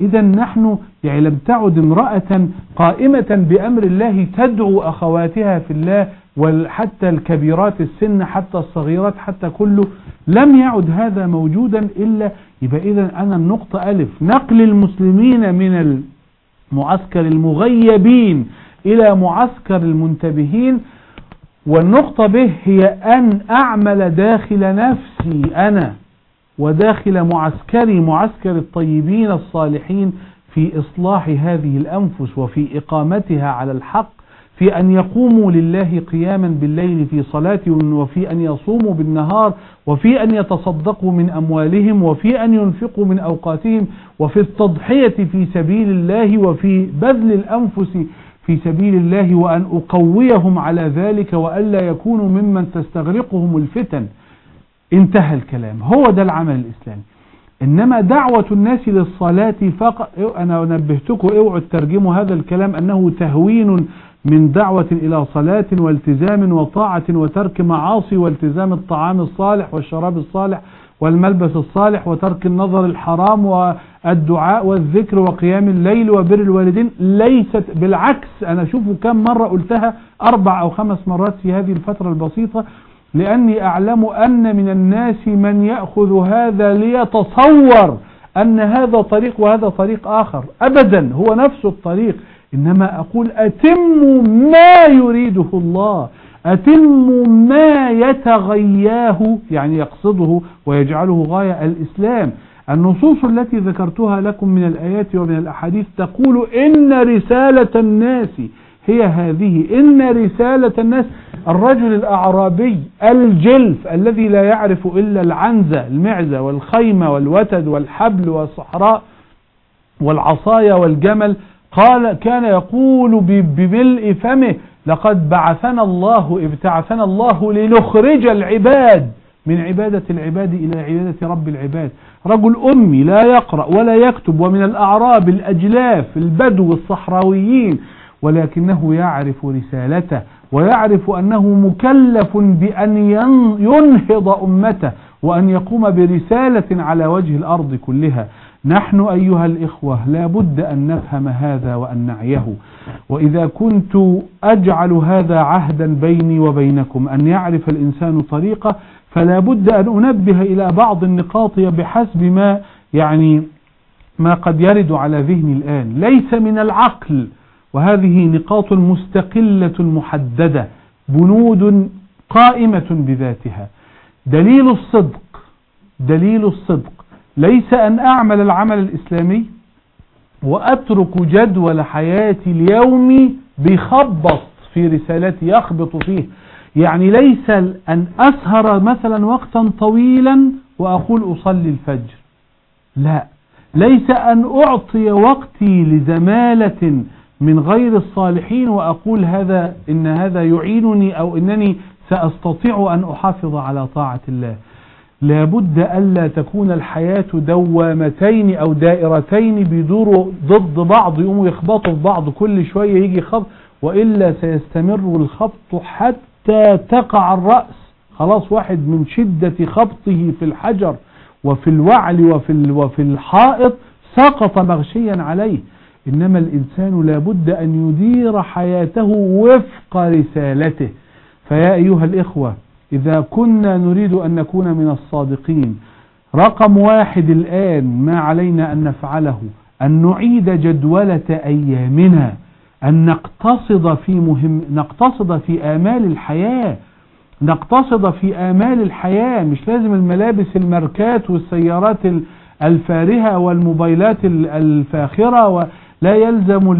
إذا نحن يعني لم تعد امرأة قائمة بأمر الله تدعو أخواتها في الله وحتى الكبيرات السن حتى الصغيرات حتى كله لم يعد هذا موجودا إلا يبقى إذا أنا النقطة ألف. نقل المسلمين من المعسكر المغيبين إلى معسكر المنتبهين والنقطة به هي أن أعمل داخل نفسي أنا وداخل معسكري معسكر الطيبين الصالحين في إصلاح هذه الأنفس وفي إقامتها على الحق. في أن يقوموا لله قياما بالليل في صلاة وفي أن يصوموا بالنهار وفي أن يتصدقوا من أموالهم وفي أن ينفقوا من أوقاتهم وفي التضحية في سبيل الله وفي بذل الأنفس في سبيل الله وأن أقويهم على ذلك وألا يكونوا ممن تستغرقهم الفتن. انتهى الكلام. هو ده العمل الإسلامي. إنما دعوة الناس للصلاة فقط أنا نبهتكم اوعوا تترجموا هذا الكلام أنه تهوين من دعوة إلى صلاة والتزام وطاعة وترك معاصي والتزام الطعام الصالح والشراب الصالح والملبس الصالح وترك النظر الحرام والدعاء والذكر وقيام الليل وبر الوالدين ليست بالعكس. أنا شوفوا كم مرة قلتها أربع أو خمس مرات في هذه الفترة البسيطة لأني أعلم أن من الناس من يأخذ هذا ليتصور أن هذا طريق وهذا طريق آخر. أبدا هو نفس الطريق. إنما أقول أتموا ما يريده الله أتموا ما يتغياه يعني يقصده ويجعله غاية الإسلام. النصوص التي ذكرتها لكم من الآيات ومن الأحاديث تقول إن رسالة الناس هي هذه إن رسالة الناس الرجل الأعرابي الجلف الذي لا يعرف إلا العنزة المعزة والخيمة والوتد والحبل والصحراء والعصايا والجمل قال كان يقول بملء فمه لقد بعثنا الله ابتعثنا الله لنخرج العباد من عبادة العباد إلى عبادة رب العباد. رجل أمي لا يقرأ ولا يكتب ومن الأعراب الأجلاف البدو الصحراويين ولكنه يعرف رسالته ويعرف أنه مكلف بأن ينهض أمته وأن يقوم برسالة على وجه الأرض كلها. نحن أيها الإخوة لا بد أن نفهم هذا وأن نعيه. وإذا كنت أجعل هذا عهدا بيني وبينكم أن يعرف الإنسان طريقة فلا بد أن أنبه إلى بعض النقاط بحسب ما يعني ما قد يرد على ذهني الآن. ليس من العقل وهذه نقاط مستقلة محددة بنود قائمة بذاتها. دليل الصدق دليل الصدق ليس أن أعمل العمل الإسلامي وأترك جدول حياتي اليومي بخبط في رسالتي يخبط فيه. يعني ليس أن أسهر مثلا وقتا طويلا وأقول أصلي الفجر. لا. ليس أن أعطي وقتي لزمالة من غير الصالحين وأقول هذا إن هذا يعينني أو إنني سأستطيع أن أحافظ على طاعة الله. لابد ألا تكون الحياة دوامتين أو دائرتين بيدوروا ضد بعض يقوموا يخبطوا في بعض كل شوية يجي خبط وإلا سيستمر الخبط حتى تقع الرأس. خلاص واحد من شدة خبطه في الحجر وفي الوعل وفي, وفي الحائط سقط مغشيا عليه. إنما الإنسان لابد أن يدير حياته وفق رسالته. فيا أيها الإخوة إذا كنا نريد أن نكون من الصادقين. رقم واحد الآن ما علينا أن نفعله. أن نعيد جدولة أيامنا. أن نقتصد في مهم نقتصد في آمال الحياة. نقتصد في آمال الحياة. مش لازم الملابس الماركات والسيارات الفارهة والموبايلات الفاخرة ولا يلزم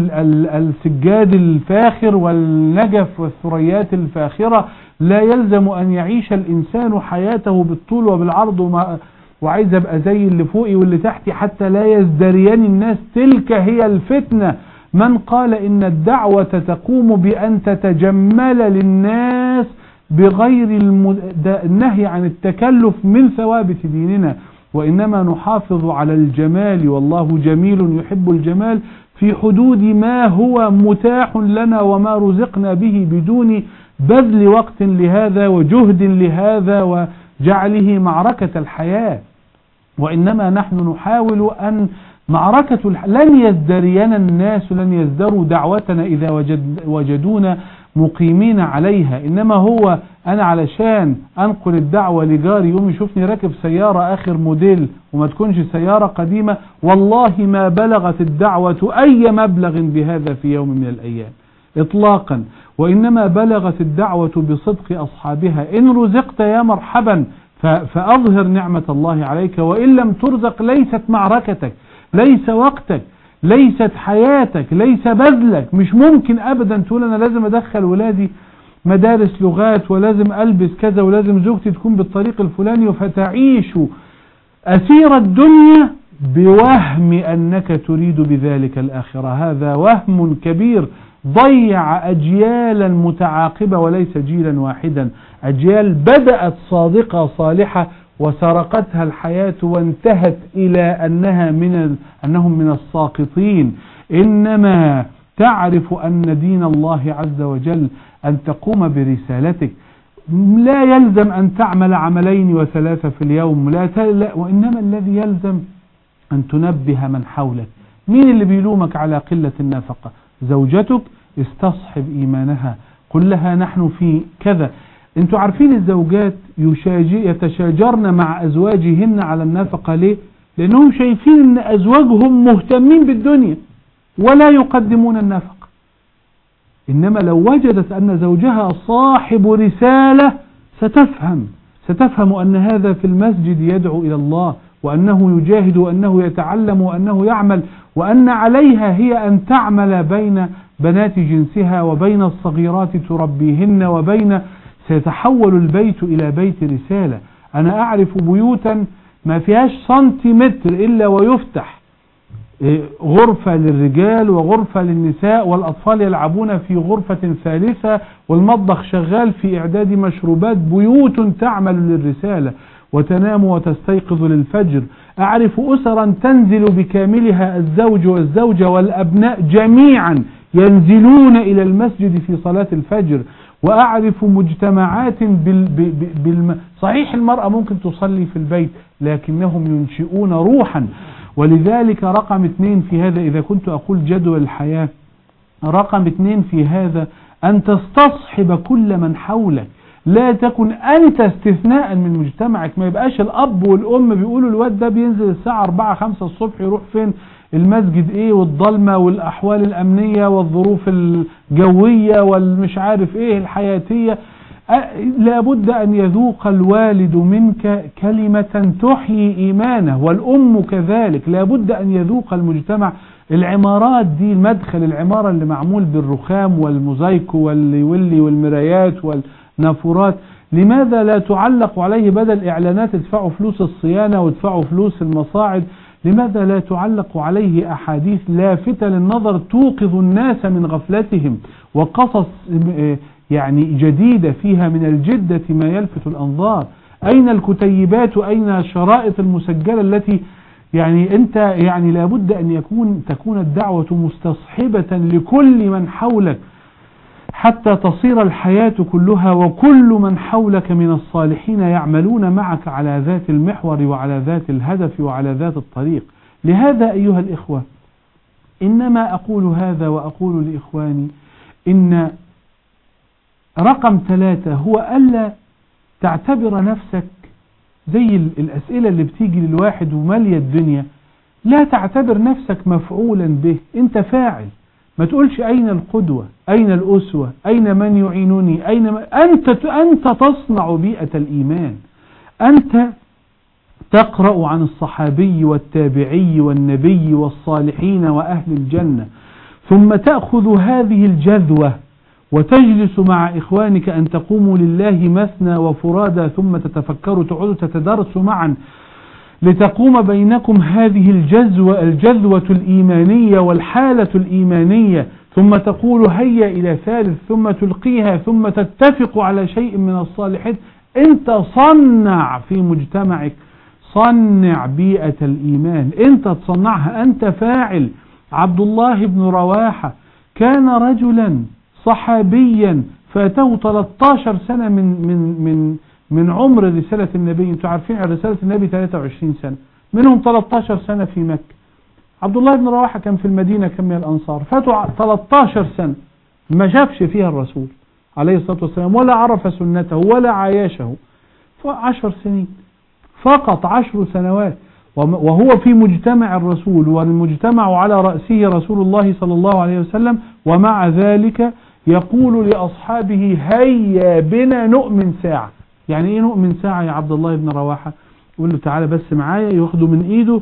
السجاد الفاخر والنجف والثريات الفاخرة. لا يلزم أن يعيش الإنسان حياته بالطول وبالعرض وما وعايز أبقى زي اللي فوقي واللي تحتي حتى لا يزدريان الناس. تلك هي الفتنة. من قال إن الدعوة تقوم بأن تتجمل للناس بغير النهي عن التكلف من ثوابت ديننا. وإنما نحافظ على الجمال. والله جميل يحب الجمال. في حدود ما هو متاح لنا وما رزقنا به بدون بذل وقت لهذا وجهد لهذا وجعله معركة الحياة. وإنما نحن نحاول أن معركة الح... لن يزدرينا الناس لن يزدروا دعوتنا إذا وجد... وجدونا مقيمين عليها. إنما هو أنا علشان أنقل الدعوة لجاري يوم يشوفني راكب سيارة آخر موديل وما تكونش سيارة قديمة. والله ما بلغت الدعوة أي مبلغ بهذا في يوم من الأيام. إطلاقا. وإنما بلغت الدعوة بصدق أصحابها. إن رزقت يا مرحبا فأظهر نعمة الله عليك. وإن لم ترزق ليست معركتك ليس وقتك ليست حياتك ليس بذلك. مش ممكن أبدا تقول أنا لازم أدخل ولادي مدارس لغات ولازم ألبس كذا ولازم زوجتي تكون بالطريق الفلاني فتعيش أسير الدنيا بوهم أنك تريد بذلك الآخرة. هذا وهم كبير. ضيع أجيالا متعاقبة وليس جيلا واحدا. أجيال بدأت صادقة صالحة وسرقتها الحياة وانتهت إلى أنها من أنهم من الساقطين. إنما تعرف أن دين الله عز وجل أن تقوم برسالتك. لا يلزم أن تعمل عملين وثلاثة في اليوم. لا وإنما الذي يلزم أن تنبه من حولك. مين اللي بيلومك على قلة النفقة؟ زوجتك استصحب إيمانها. قل لها نحن في كذا. أنتوا عارفين الزوجات يتشاجرن مع أزواجهن على النفقة ليه لأنهم شايفين أن أزواجهم مهتمين بالدنيا ولا يقدمون النفقة. إنما لو وجدت أن زوجها صاحب رسالة ستفهم. ستفهم أن هذا في المسجد يدعو إلى الله وأنه يجاهد وأنه يتعلم وأنه يعمل وأن عليها هي أن تعمل بين بنات جنسها وبين الصغيرات تربيهن وبين سيتحول البيت إلى بيت رسالة. أنا أعرف بيوتا ما فيهاش سنتيمتر إلا ويفتح إيه، غرفة للرجال وغرفة للنساء والأطفال يلعبون في غرفة ثالثة والمطبخ شغال في إعداد مشروبات بيوت تعمل للرسالة وتنام وتستيقظ للفجر. أعرف أسرا تنزل بكاملها الزوج والزوجة والأبناء جميعا. ينزلون إلى المسجد في صلاة الفجر وأعرف مجتمعات بال... بال... صحيح المرأة ممكن تصلي في البيت لكنهم ينشئون روحا. ولذلك رقم اثنين في هذا إذا كنت أقول جدول الحياة رقم اثنين في هذا أن تستصحب كل من حولك. لا تكن أنت استثناء من مجتمعك. ما يبقاش الأب والأم بيقولوا الواد ده بينزل الساعة 4 5 الصبح يروح فين؟ المسجد إيه والضلمة والأحوال الأمنية والظروف الجوية والمش عارف إيه الحياتية. لابد أن يذوق الوالد منك كلمة تحيي إيمانه والأم كذلك. لابد أن يذوق المجتمع. العمارات دي المدخل العمارة اللي معمول بالرخام والموزايكو واللي والمرايات والنافورات. لماذا لا تعلق عليه بدل إعلانات ادفعوا فلوس الصيانة وادفعوا فلوس المصاعد؟ لماذا لا تعلق عليه أحاديث لافتة للنظر توقظ الناس من غفلتهم وقصص يعني جديدة فيها من الجدة ما يلفت الأنظار؟ أين الكتيبات؟ أين الشرائط المسجلة التي يعني أنت يعني لابد أن يكون تكون الدعوة مستصحبة لكل من حولك حتى تصير الحياة كلها وكل من حولك من الصالحين يعملون معك على ذات المحور وعلى ذات الهدف وعلى ذات الطريق. لهذا أيها الإخوة إنما أقول هذا وأقول لإخواني إن رقم ثلاثة هو ألا تعتبر نفسك زي الأسئلة اللي بتيجي للواحد ومالية الدنيا لا تعتبر نفسك مفعولا به أنت فاعل. ما تقولش أين القدوة؟ أين الأسوة؟ أين من يعينني؟ أين من أنت, أنت تصنع بيئة الإيمان. أنت تقرأ عن الصحابي والتابعي والنبي والصالحين وأهل الجنة. ثم تأخذ هذه الجذوة وتجلس مع إخوانك أن تقوموا لله مثنى وفرادا ثم تتفكروا تقعدوا تتدارسوا معا. لتقوم بينكم هذه الجزوة الجذوة الإيمانية والحالة الإيمانية ثم تقول هيا إلى ثالث ثم تلقيها ثم تتفق على شيء من الصالحين. أنت صنع في مجتمعك صنع بيئة الإيمان. أنت تصنعها أنت فاعل. عبد الله بن رواحة كان رجلا صحابيا فاته 13 سنة من من من من عمر رسالة النبي أنتوا عارفين رسالة النبي 23 سنة منهم 13 سنة في مكة. عبد الله بن رواحة كان في المدينة كم من الأنصار. فاتوا 13 سنة ما شافش فيها الرسول عليه الصلاة والسلام ولا عرف سنته ولا عايشه. عشر سنين فقط عشر سنوات. وهو في مجتمع الرسول والمجتمع على رأسه رسول الله صلى الله عليه وسلم ومع ذلك يقول لأصحابه هيا بنا نؤمن ساعة. يعني إيه نؤمن ساعة يا عبد الله بن رواحة يقول له تعالى بس معايا ياخده من إيده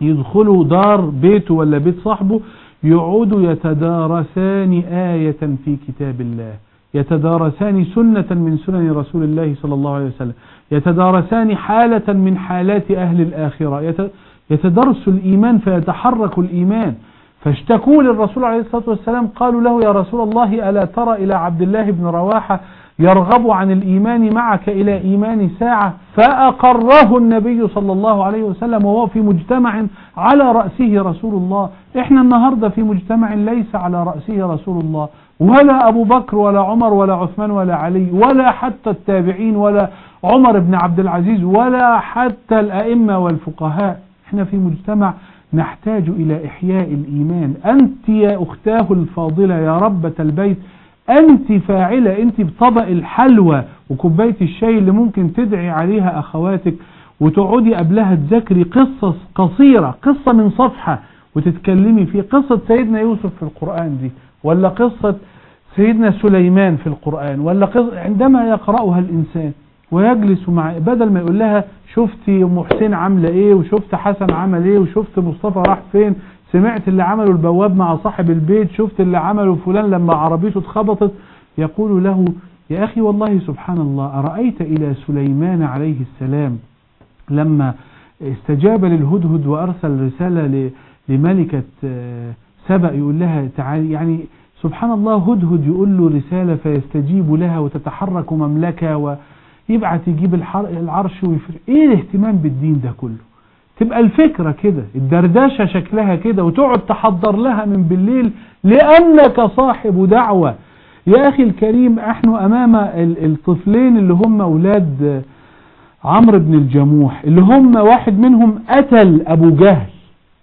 يدخلوا دار بيته ولا بيت صاحبه يقعدوا يتدارسان آية في كتاب الله. يتدارسان سنة من سنن رسول الله صلى الله عليه وسلم. يتدارسان حالة من حالات أهل الآخرة. يتدرس الإيمان فيتحرك الإيمان. فاشتكوا للرسول عليه الصلاة والسلام قالوا له يا رسول الله ألا ترى إلى عبد الله بن رواحة يرغب عن الإيمان معك إلى إيمان ساعة فأقره النبي صلى الله عليه وسلم وهو في مجتمع على رأسه رسول الله. إحنا النهاردة في مجتمع ليس على رأسه رسول الله. ولا أبو بكر ولا عمر ولا عثمان ولا علي ولا حتى التابعين ولا عمر بن عبد العزيز ولا حتى الأئمة والفقهاء. إحنا في مجتمع نحتاج إلى إحياء الإيمان. أنت يا أختاه الفاضلة يا ربة البيت أنت فاعلة أنت بطبق الحلوى وكوباية الشاي اللي ممكن تدعي عليها أخواتك وتقعدي قبلها تذكري قصص قصيرة قصة من صفحة وتتكلمي فيه قصة سيدنا يوسف في القرآن دي ولا قصة سيدنا سليمان في القرآن ولا قصة عندما يقرأها الإنسان ويجلس مع بدل ما يقول لها شفتي أم حسين عاملة إيه وشفت حسن عمل إيه وشفت مصطفى راح فين سمعت اللي عمله البواب مع صاحب البيت شفت اللي عمله فلان لما عربيته اتخبطت يقول له يا أخي والله سبحان الله أرأيت إلى سليمان عليه السلام لما استجاب للهدهد وأرسل رسالة لملكة سبأ يقول لها تعالي يعني سبحان الله هدهد يقول له رسالة فيستجيب لها وتتحرك مملكة ويبعت يجيب العرش ويفرق إيه الاهتمام بالدين ده كله؟ تبقى الفكرة كده الدردشة شكلها كده وتقعد تحضر لها من بالليل لأنك صاحب دعوة. يا أخي الكريم أحن أمام الطفلين اللي هم أولاد عمرو بن الجموح اللي هم واحد منهم قتل أبو جهل.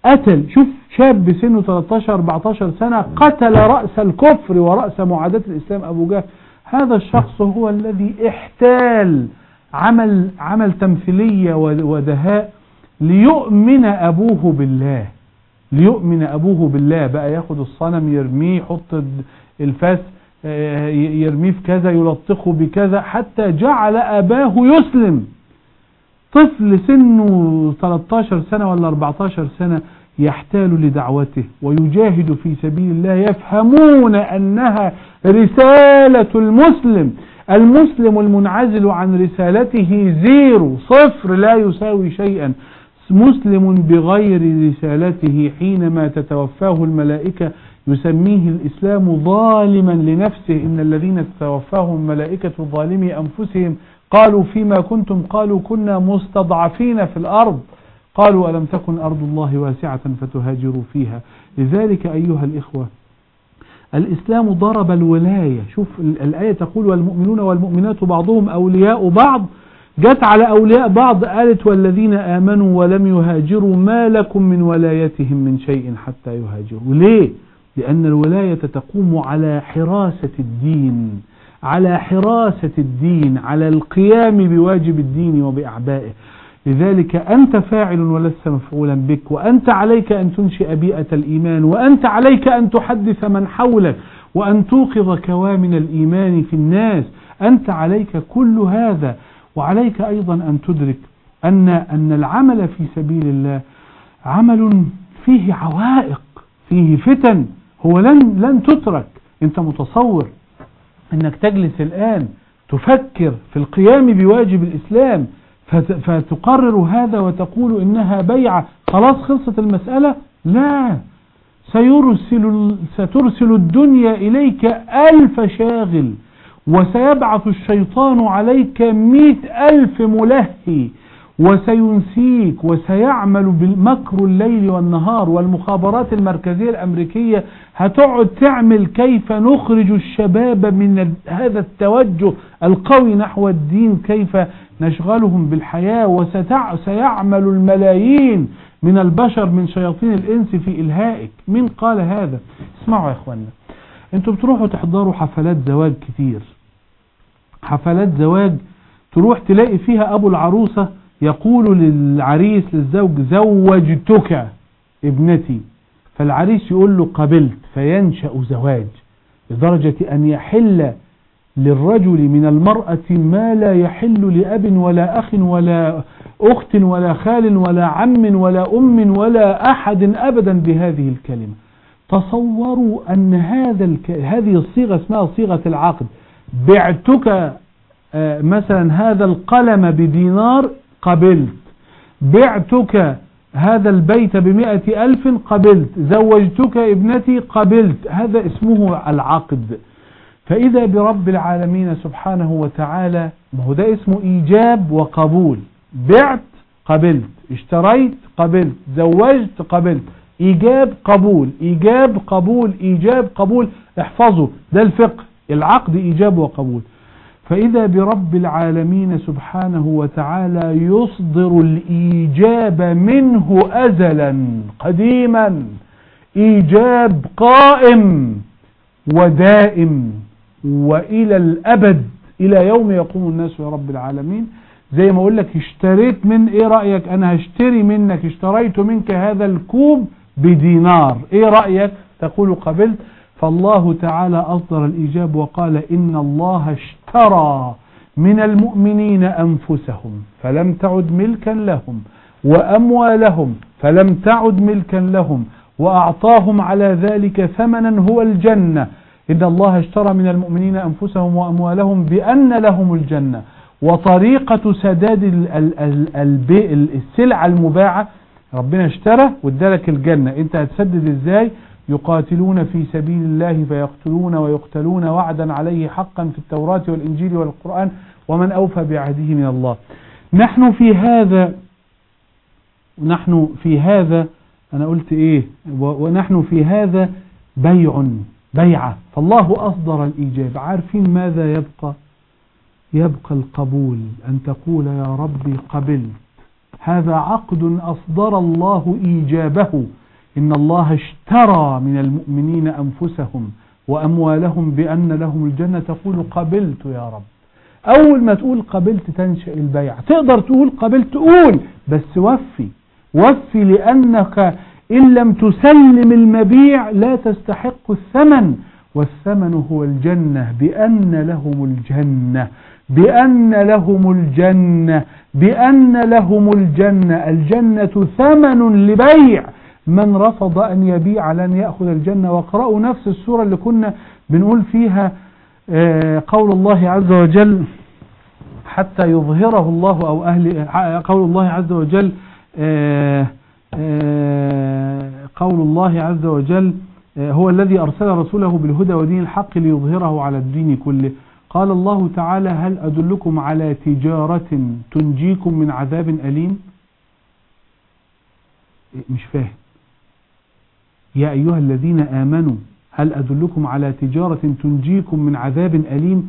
قتل. شوف شاب سنه 13-14 سنة قتل رأس الكفر ورأس معاداة الإسلام أبو جهل. هذا الشخص هو الذي احتال عمل عمل تمثيلية ودهاء ليؤمن أبوه بالله. ليؤمن أبوه بالله. بقى ياخد الصنم يرميه يحط الفاس آه، يرميه في كذا يلطخه بكذا حتى جعل أباه يسلم. طفل سنه 13 سنة ولا 14 سنة يحتال لدعوته ويجاهد في سبيل الله. يفهمون أنها رسالة المسلم. المسلم المنعزل عن رسالته zero صفر لا يساوي شيئا. مسلم بغير رسالته حينما تتوفاه الملائكة يسميه الإسلام ظالما لنفسه. إن الذين تتوفاهم ملائكة ظالمي أنفسهم. قالوا فيما كنتم؟ قالوا كنا مستضعفين في الأرض. قالوا ألم تكن أرض الله واسعة فتهاجروا فيها؟ لذلك أيها الإخوة الإسلام ضرب الولاية. شوف الآية تقول والمؤمنون والمؤمنات بعضهم أولياء بعض. جت على أولياء بعض قالت والذين آمنوا ولم يهاجروا ما لكم من ولايتهم من شيء حتى يهاجروا. ليه؟ لأن الولاية تقوم على حراسة الدين على حراسة الدين على القيام بواجب الدين وبأعبائه. لذلك أنت فاعل ولست مفعولا بك وأنت عليك أن تنشئ بيئة الإيمان وأنت عليك أن تحدث من حولك وأن توقظ كوامن الإيمان في الناس. أنت عليك كل هذا. وعليك أيضا أن تدرك أن, أن العمل في سبيل الله عمل فيه عوائق فيه فتن هو لن, لن تترك. أنت متصور أنك تجلس الآن تفكر في القيام بواجب الإسلام فتقرر هذا وتقول إنها بيعة. خلاص خلصت المسألة؟ لا. سيرسل سترسل الدنيا إليك ألف شاغل. وسيبعث الشيطان عليك مئة ألف ملهي وسينسيك وسيعمل بالمكر الليل والنهار والمخابرات المركزية الأمريكية. هتقعد تعمل كيف نخرج الشباب من هذا التوجه القوي نحو الدين؟ كيف نشغلهم بالحياة؟ وسيعمل الملايين من البشر من شياطين الإنس في إلهائك. من قال هذا؟ اسمعوا يا إخوانا أنتوا بتروحوا تحضروا حفلات زواج كتير. حفلات زواج تروح تلاقي فيها أبو العروسة يقول للعريس للزوج زوجتك ابنتي. فالعريس يقول له قبلت. فينشأ زواج لدرجة أن يحل للرجل من المرأة ما لا يحل لأب ولا أخ ولا أخت ولا خال ولا عم ولا أم ولا أحد أبدا بهذه الكلمة. تصوروا أن هذا الك... هذه الصيغة اسمها صيغة العقد. بعتك آه، مثلا هذا القلم بدينار قبلت. بعتك هذا البيت بمئة ألف قبلت. زوجتك ابنتي قبلت. هذا اسمه العقد. فإذا برب العالمين سبحانه وتعالى ما هو ده اسمه إيجاب وقبول. بعت قبلت. اشتريت قبلت. زوجت قبلت. إيجاب قبول. إيجاب قبول. إيجاب قبول. احفظوا ده الفقه. العقد إيجاب وقبول. فإذا برب العالمين سبحانه وتعالى يصدر الإيجاب منه أزلا قديما إيجاب قائم ودائم وإلى الأبد إلى يوم يقوم الناس يا رب العالمين. زي ما أقول لك اشتريت من إيه رأيك؟ أنا هشتري منك اشتريت منك هذا الكوب بدينار. إيه رأيك؟ تقول قبلت. فالله تعالى أصدر الإجاب وقال إن الله اشترى من المؤمنين أنفسهم فلم تعد ملكا لهم وأموالهم فلم تعد ملكا لهم وأعطاهم على ذلك ثمنا هو الجنة إن الله اشترى من المؤمنين أنفسهم وأموالهم بأن لهم الجنة وطريقة سداد السلعة المباعة ربنا اشترى وادالك الجنة انت هتسدد إزاي يقاتلون في سبيل الله فيقتلون ويقتلون وعدا عليه حقا في التوراة والإنجيل والقرآن ومن أوفى بعهده من الله. نحن في هذا نحن في هذا أنا قلت إيه ونحن في هذا بيع بيعة. فالله أصدر الإيجاب. عارفين ماذا يبقى؟ يبقى القبول. أن تقول يا ربي قبلت. هذا عقد أصدر الله إيجابه. إن الله اشترى من المؤمنين أنفسهم وأموالهم بأن لهم الجنة. تقول قبلت يا رب. أول ما تقول قبلت تنشأ البيع. تقدر تقول قبلت تقول بس وفي. وفي لأنك إن لم تسلم المبيع لا تستحق الثمن. والثمن هو الجنة. بأن لهم الجنة. بأن لهم الجنة. بأن لهم الجنة. الجنة ثمن لبيع. من رفض أن يبيع لن يأخذ الجنة. واقرأوا نفس السورة اللي كنا بنقول فيها قول الله عز وجل حتى يظهره الله أو أهل قول الله عز وجل قول الله عز وجل هو الذي أرسل رسوله بالهدى ودين الحق ليظهره على الدين كله. قال الله تعالى هل أدلكم على تجارة تنجيكم من عذاب أليم؟ مش فاهم. يا أيها الذين آمنوا هل أدلكم على تجارة تنجيكم من عذاب أليم؟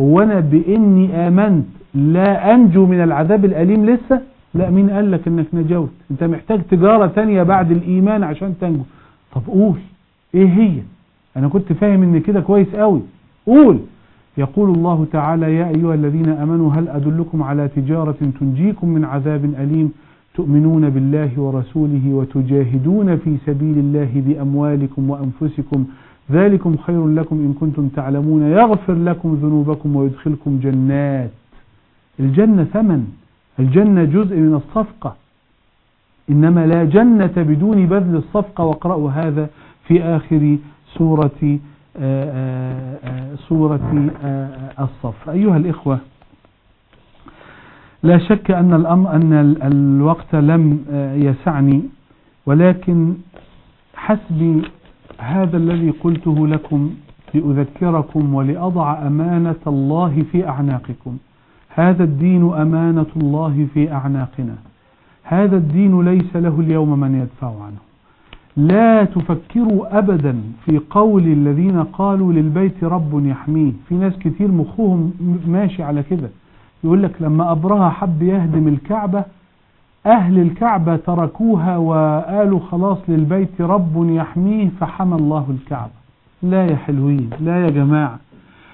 هو أنا بإني آمنت لا أنجو من العذاب الأليم لسه؟ لا مين قال لك إنك نجوت؟ أنت محتاج تجارة تانية بعد الإيمان عشان تنجو. طب قول إيه هي؟ أنا كنت فاهم إن كده كويس قوي. قول. يقول الله تعالى يا أيها الذين أمنوا هل أدلكم على تجارة تنجيكم من عذاب أليم؟ تؤمنون بالله ورسوله وتجاهدون في سبيل الله بأموالكم وأنفسكم ذلكم خير لكم إن كنتم تعلمون. يغفر لكم ذنوبكم ويدخلكم جنات. الجنة ثمن الجنة جزء من الصفقة. إنما لا جنة بدون بذل الصفقة. واقرأوا هذا في آخر سورة آآ آآ سورة آآ الصف. أيها الإخوة لا شك أن الأمر أن الوقت لم يسعني ولكن حسبي هذا الذي قلته لكم لأذكركم ولأضع أمانة الله في أعناقكم. هذا الدين أمانة الله في أعناقنا. هذا الدين ليس له اليوم من يدفع عنه. لا تفكروا أبدا في قول الذين قالوا للبيت رب يحميه. في ناس كتير مخهم ماشي على كده. يقول لك لما أبرهة حب يهدم الكعبة أهل الكعبة تركوها وقالوا خلاص للبيت رب يحميه فحمى الله الكعبة. لا يا حلوين لا يا جماعة.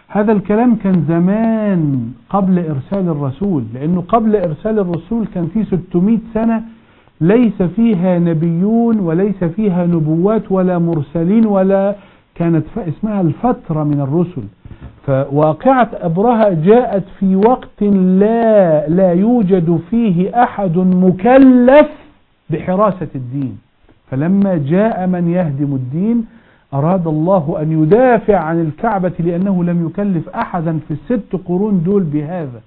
هذا الكلام كان زمان قبل إرسال الرسول لأنه قبل إرسال الرسول كان في 600 سنة ليس فيها نبيون وليس فيها نبوات ولا مرسلين ولا كانت اسمها الفترة من الرسل. فواقعة أبرهة جاءت في وقت لا لا يوجد فيه أحد مكلف بحراسة الدين. فلما جاء من يهدم الدين أراد الله أن يدافع عن الكعبة لأنه لم يكلف أحدا في الست قرون دول بهذا.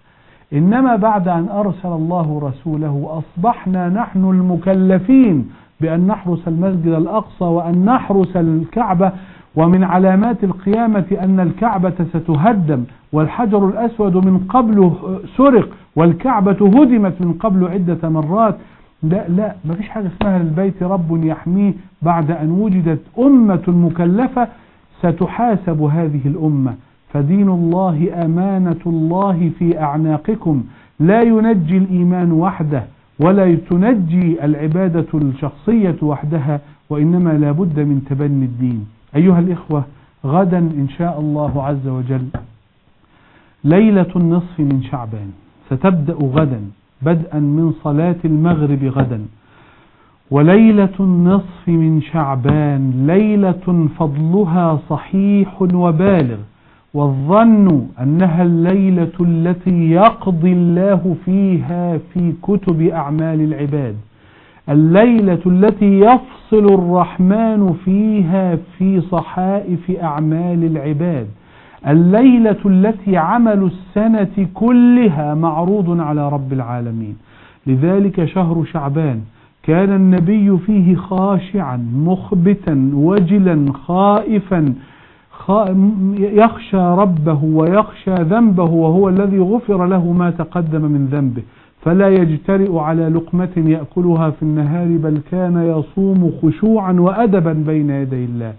إنما بعد أن أرسل الله رسوله أصبحنا نحن المكلفين بأن نحرس المسجد الأقصى وأن نحرس الكعبة ومن علامات القيامة أن الكعبة ستهدم والحجر الأسود من قبل سرق والكعبة هدمت من قبل عدة مرات. لا لا ما فيش حاجة اسمها للبيت رب يحميه بعد أن وجدت أمة مكلفة ستحاسب هذه الأمة. فدين الله أمانة الله في أعناقكم. لا ينجي الإيمان وحده ولا تنجي العبادة الشخصية وحدها وإنما لا بد من تبني الدين. أيها الإخوة غدا إن شاء الله عز وجل ليلة النصف من شعبان. ستبدأ غدا بدءا من صلاة المغرب غدا. وليلة النصف من شعبان ليلة فضلها صحيح وبالغ. والظن أنها الليلة التي يقضي الله فيها في كتب أعمال العباد. الليلة التي يفصل الرحمن فيها في صحائف أعمال العباد. الليلة التي عمل السنة كلها معروض على رب العالمين. لذلك شهر شعبان كان النبي فيه خاشعا مخبتا وجلا خائفا يخشى ربه ويخشى ذنبه وهو الذي غفر له ما تقدم من ذنبه. فلا يجترئ على لقمة يأكلها في النهار بل كان يصوم خشوعا وأدبا بين يدي الله.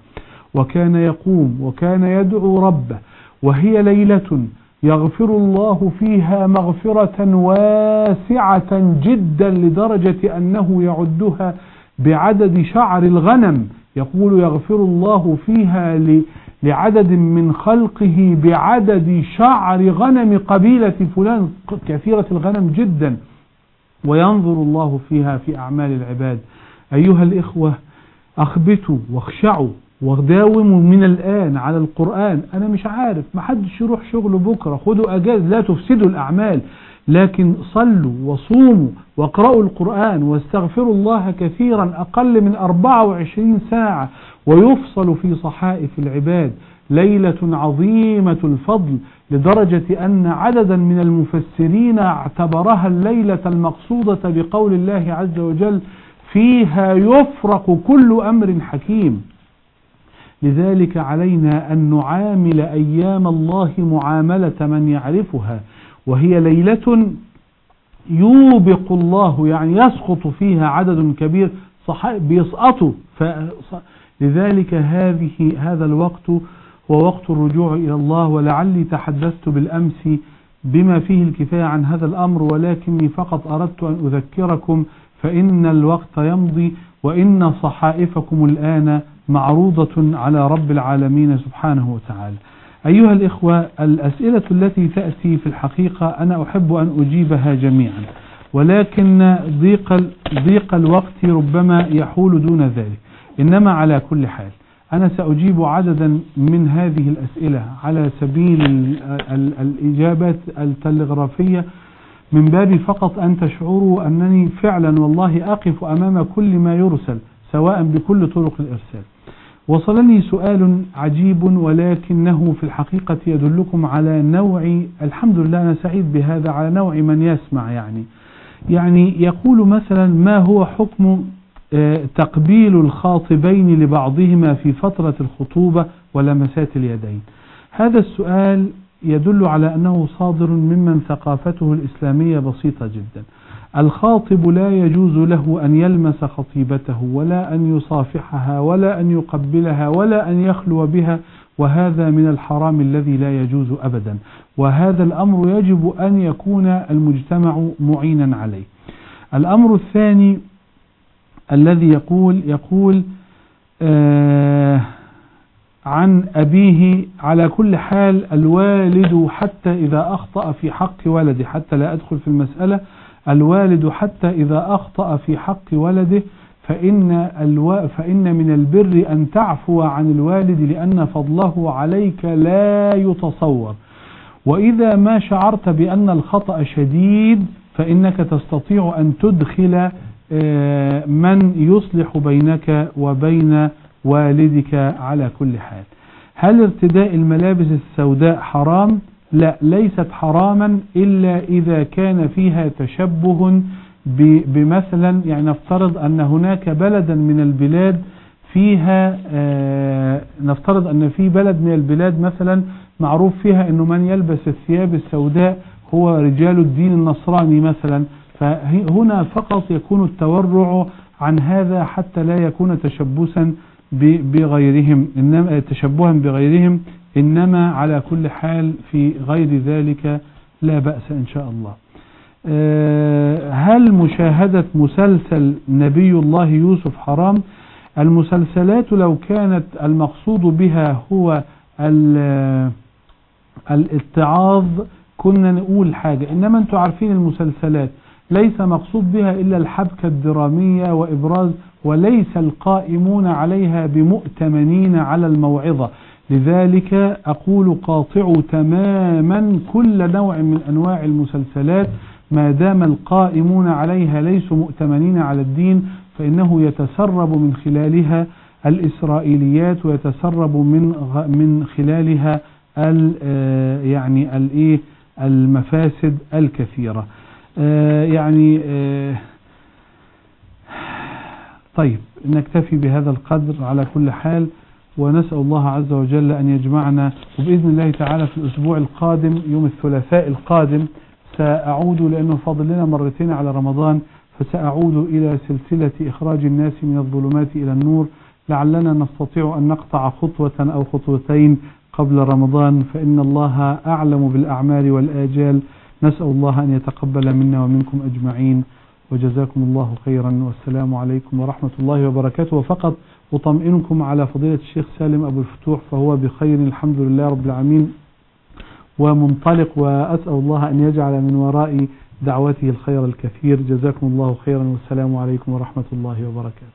وكان يقوم وكان يدعو ربه وهي ليلة يغفر الله فيها مغفرة واسعة جدا لدرجة أنه يعدها بعدد شعر الغنم. يقول يغفر الله فيها لعدد من خلقه بعدد شعر غنم قبيلة فلان كثيرة الغنم جدا. وينظر الله فيها في أعمال العباد. أيها الإخوة أخبتوا واخشعوا وداوموا من الآن على القرآن. أنا مش عارف ما حدش يروح شغله بكرة. خدوا أجاز لا تفسدوا الأعمال. لكن صلوا وصوموا واقرأوا القرآن واستغفروا الله كثيرا أقل من 24 ساعة. ويفصل في صحائف العباد ليلة عظيمة الفضل لدرجة أن عددا من المفسرين اعتبرها الليلة المقصودة بقول الله عز وجل فيها يفرق كل أمر حكيم لذلك علينا أن نعامل أيام الله معاملة من يعرفها وهي ليلة يوبق الله يعني يسقط فيها عدد كبير بيسقطوا لذلك هذه هذا الوقت هو وقت الرجوع إلى الله ولعلي تحدثت بالأمس بما فيه الكفاية عن هذا الأمر ولكني فقط أردت أن أذكركم فإن الوقت يمضي وإن صحائفكم الآن معروضة على رب العالمين سبحانه وتعالى. أيها الإخوة الأسئلة التي تأتي في الحقيقة أنا أحب أن أجيبها جميعا ولكن ضيق, ضيق الوقت ربما يحول دون ذلك. إنما على كل حال أنا سأجيب عددا من هذه الأسئلة على سبيل الإجابات التلغرافية. من باب فقط أن تشعروا أنني فعلا والله أقف أمام كل ما يرسل سواء بكل طرق الإرسال. وصلني سؤال عجيب ولكنه في الحقيقة يدلكم على نوع الحمد لله أنا سعيد بهذا على نوع من يسمع يعني. يعني يقول مثلا ما هو حكم تقبيل الخاطبين لبعضهما في فترة الخطوبة ولمسات اليدين. هذا السؤال يدل على أنه صادر ممن ثقافته الإسلامية بسيطة جدا. الخاطب لا يجوز له أن يلمس خطيبته ولا أن يصافحها ولا أن يقبلها ولا أن يخلو بها وهذا من الحرام الذي لا يجوز أبدا. وهذا الأمر يجب أن يكون المجتمع معينا عليه. الأمر الثاني الذي يقول يقول آه عن أبيه على كل حال الوالد حتى إذا أخطأ في حق ولده حتى لا أدخل في المسألة الوالد حتى إذا أخطأ في حق ولده فإن, ألو... فإن من البر أن تعفو عن الوالد لأن فضله عليك لا يتصور. وإذا ما شعرت بأن الخطأ شديد فإنك تستطيع أن تدخل من يصلح بينك وبين والدك على كل حال هل ارتداء الملابس السوداء حرام؟ لا ليست حراما إلا إذا كان فيها تشبه بمثلا يعني نفترض أن هناك بلدا من البلاد فيها آه نفترض أن في بلد من البلاد مثلا معروف فيها أنه من يلبس الثياب السوداء هو رجال الدين النصراني مثلا فهنا فقط يكون التورع عن هذا حتى لا يكون تشبثا بغيرهم إنما تشبها بغيرهم إنما على كل حال في غير ذلك لا بأس إن شاء الله. آه، هل مشاهدة مسلسل نبي الله يوسف حرام؟ المسلسلات لو كانت المقصود بها هو الاتعاظ كنا نقول حاجة. إنما أنتم عارفين المسلسلات. ليس مقصود بها إلا الحبكة الدرامية وإبراز وليس القائمون عليها بمؤتمنين على الموعظة. لذلك أقول قاطعوا تماما كل نوع من أنواع المسلسلات. ما دام القائمون عليها ليسوا مؤتمنين على الدين فإنه يتسرب من خلالها الإسرائيليات ويتسرب من من خلالها آه، يعني الايه المفاسد الكثيرة. يعني آه، طيب نكتفي بهذا القدر على كل حال ونسأل الله عز وجل أن يجمعنا وبإذن الله تعالى في الأسبوع القادم يوم الثلاثاء القادم سأعود لأنه فاضل لنا مرتين على رمضان فسأعود إلى سلسلة إخراج الناس من الظلمات إلى النور. لعلنا نستطيع أن نقطع خطوة أو خطوتين قبل رمضان فإن الله أعلم بالأعمال والآجال. نسأل الله أن يتقبل منا ومنكم أجمعين وجزاكم الله خيرا. والسلام عليكم ورحمة الله وبركاته. وفقط أطمئنكم على فضيلة الشيخ سالم أبو الفتوح فهو بخير الحمد لله رب العالمين ومنطلق. وأسأل الله أن يجعل من وراء دعوته الخير الكثير. جزاكم الله خيرا. والسلام عليكم ورحمة الله وبركاته.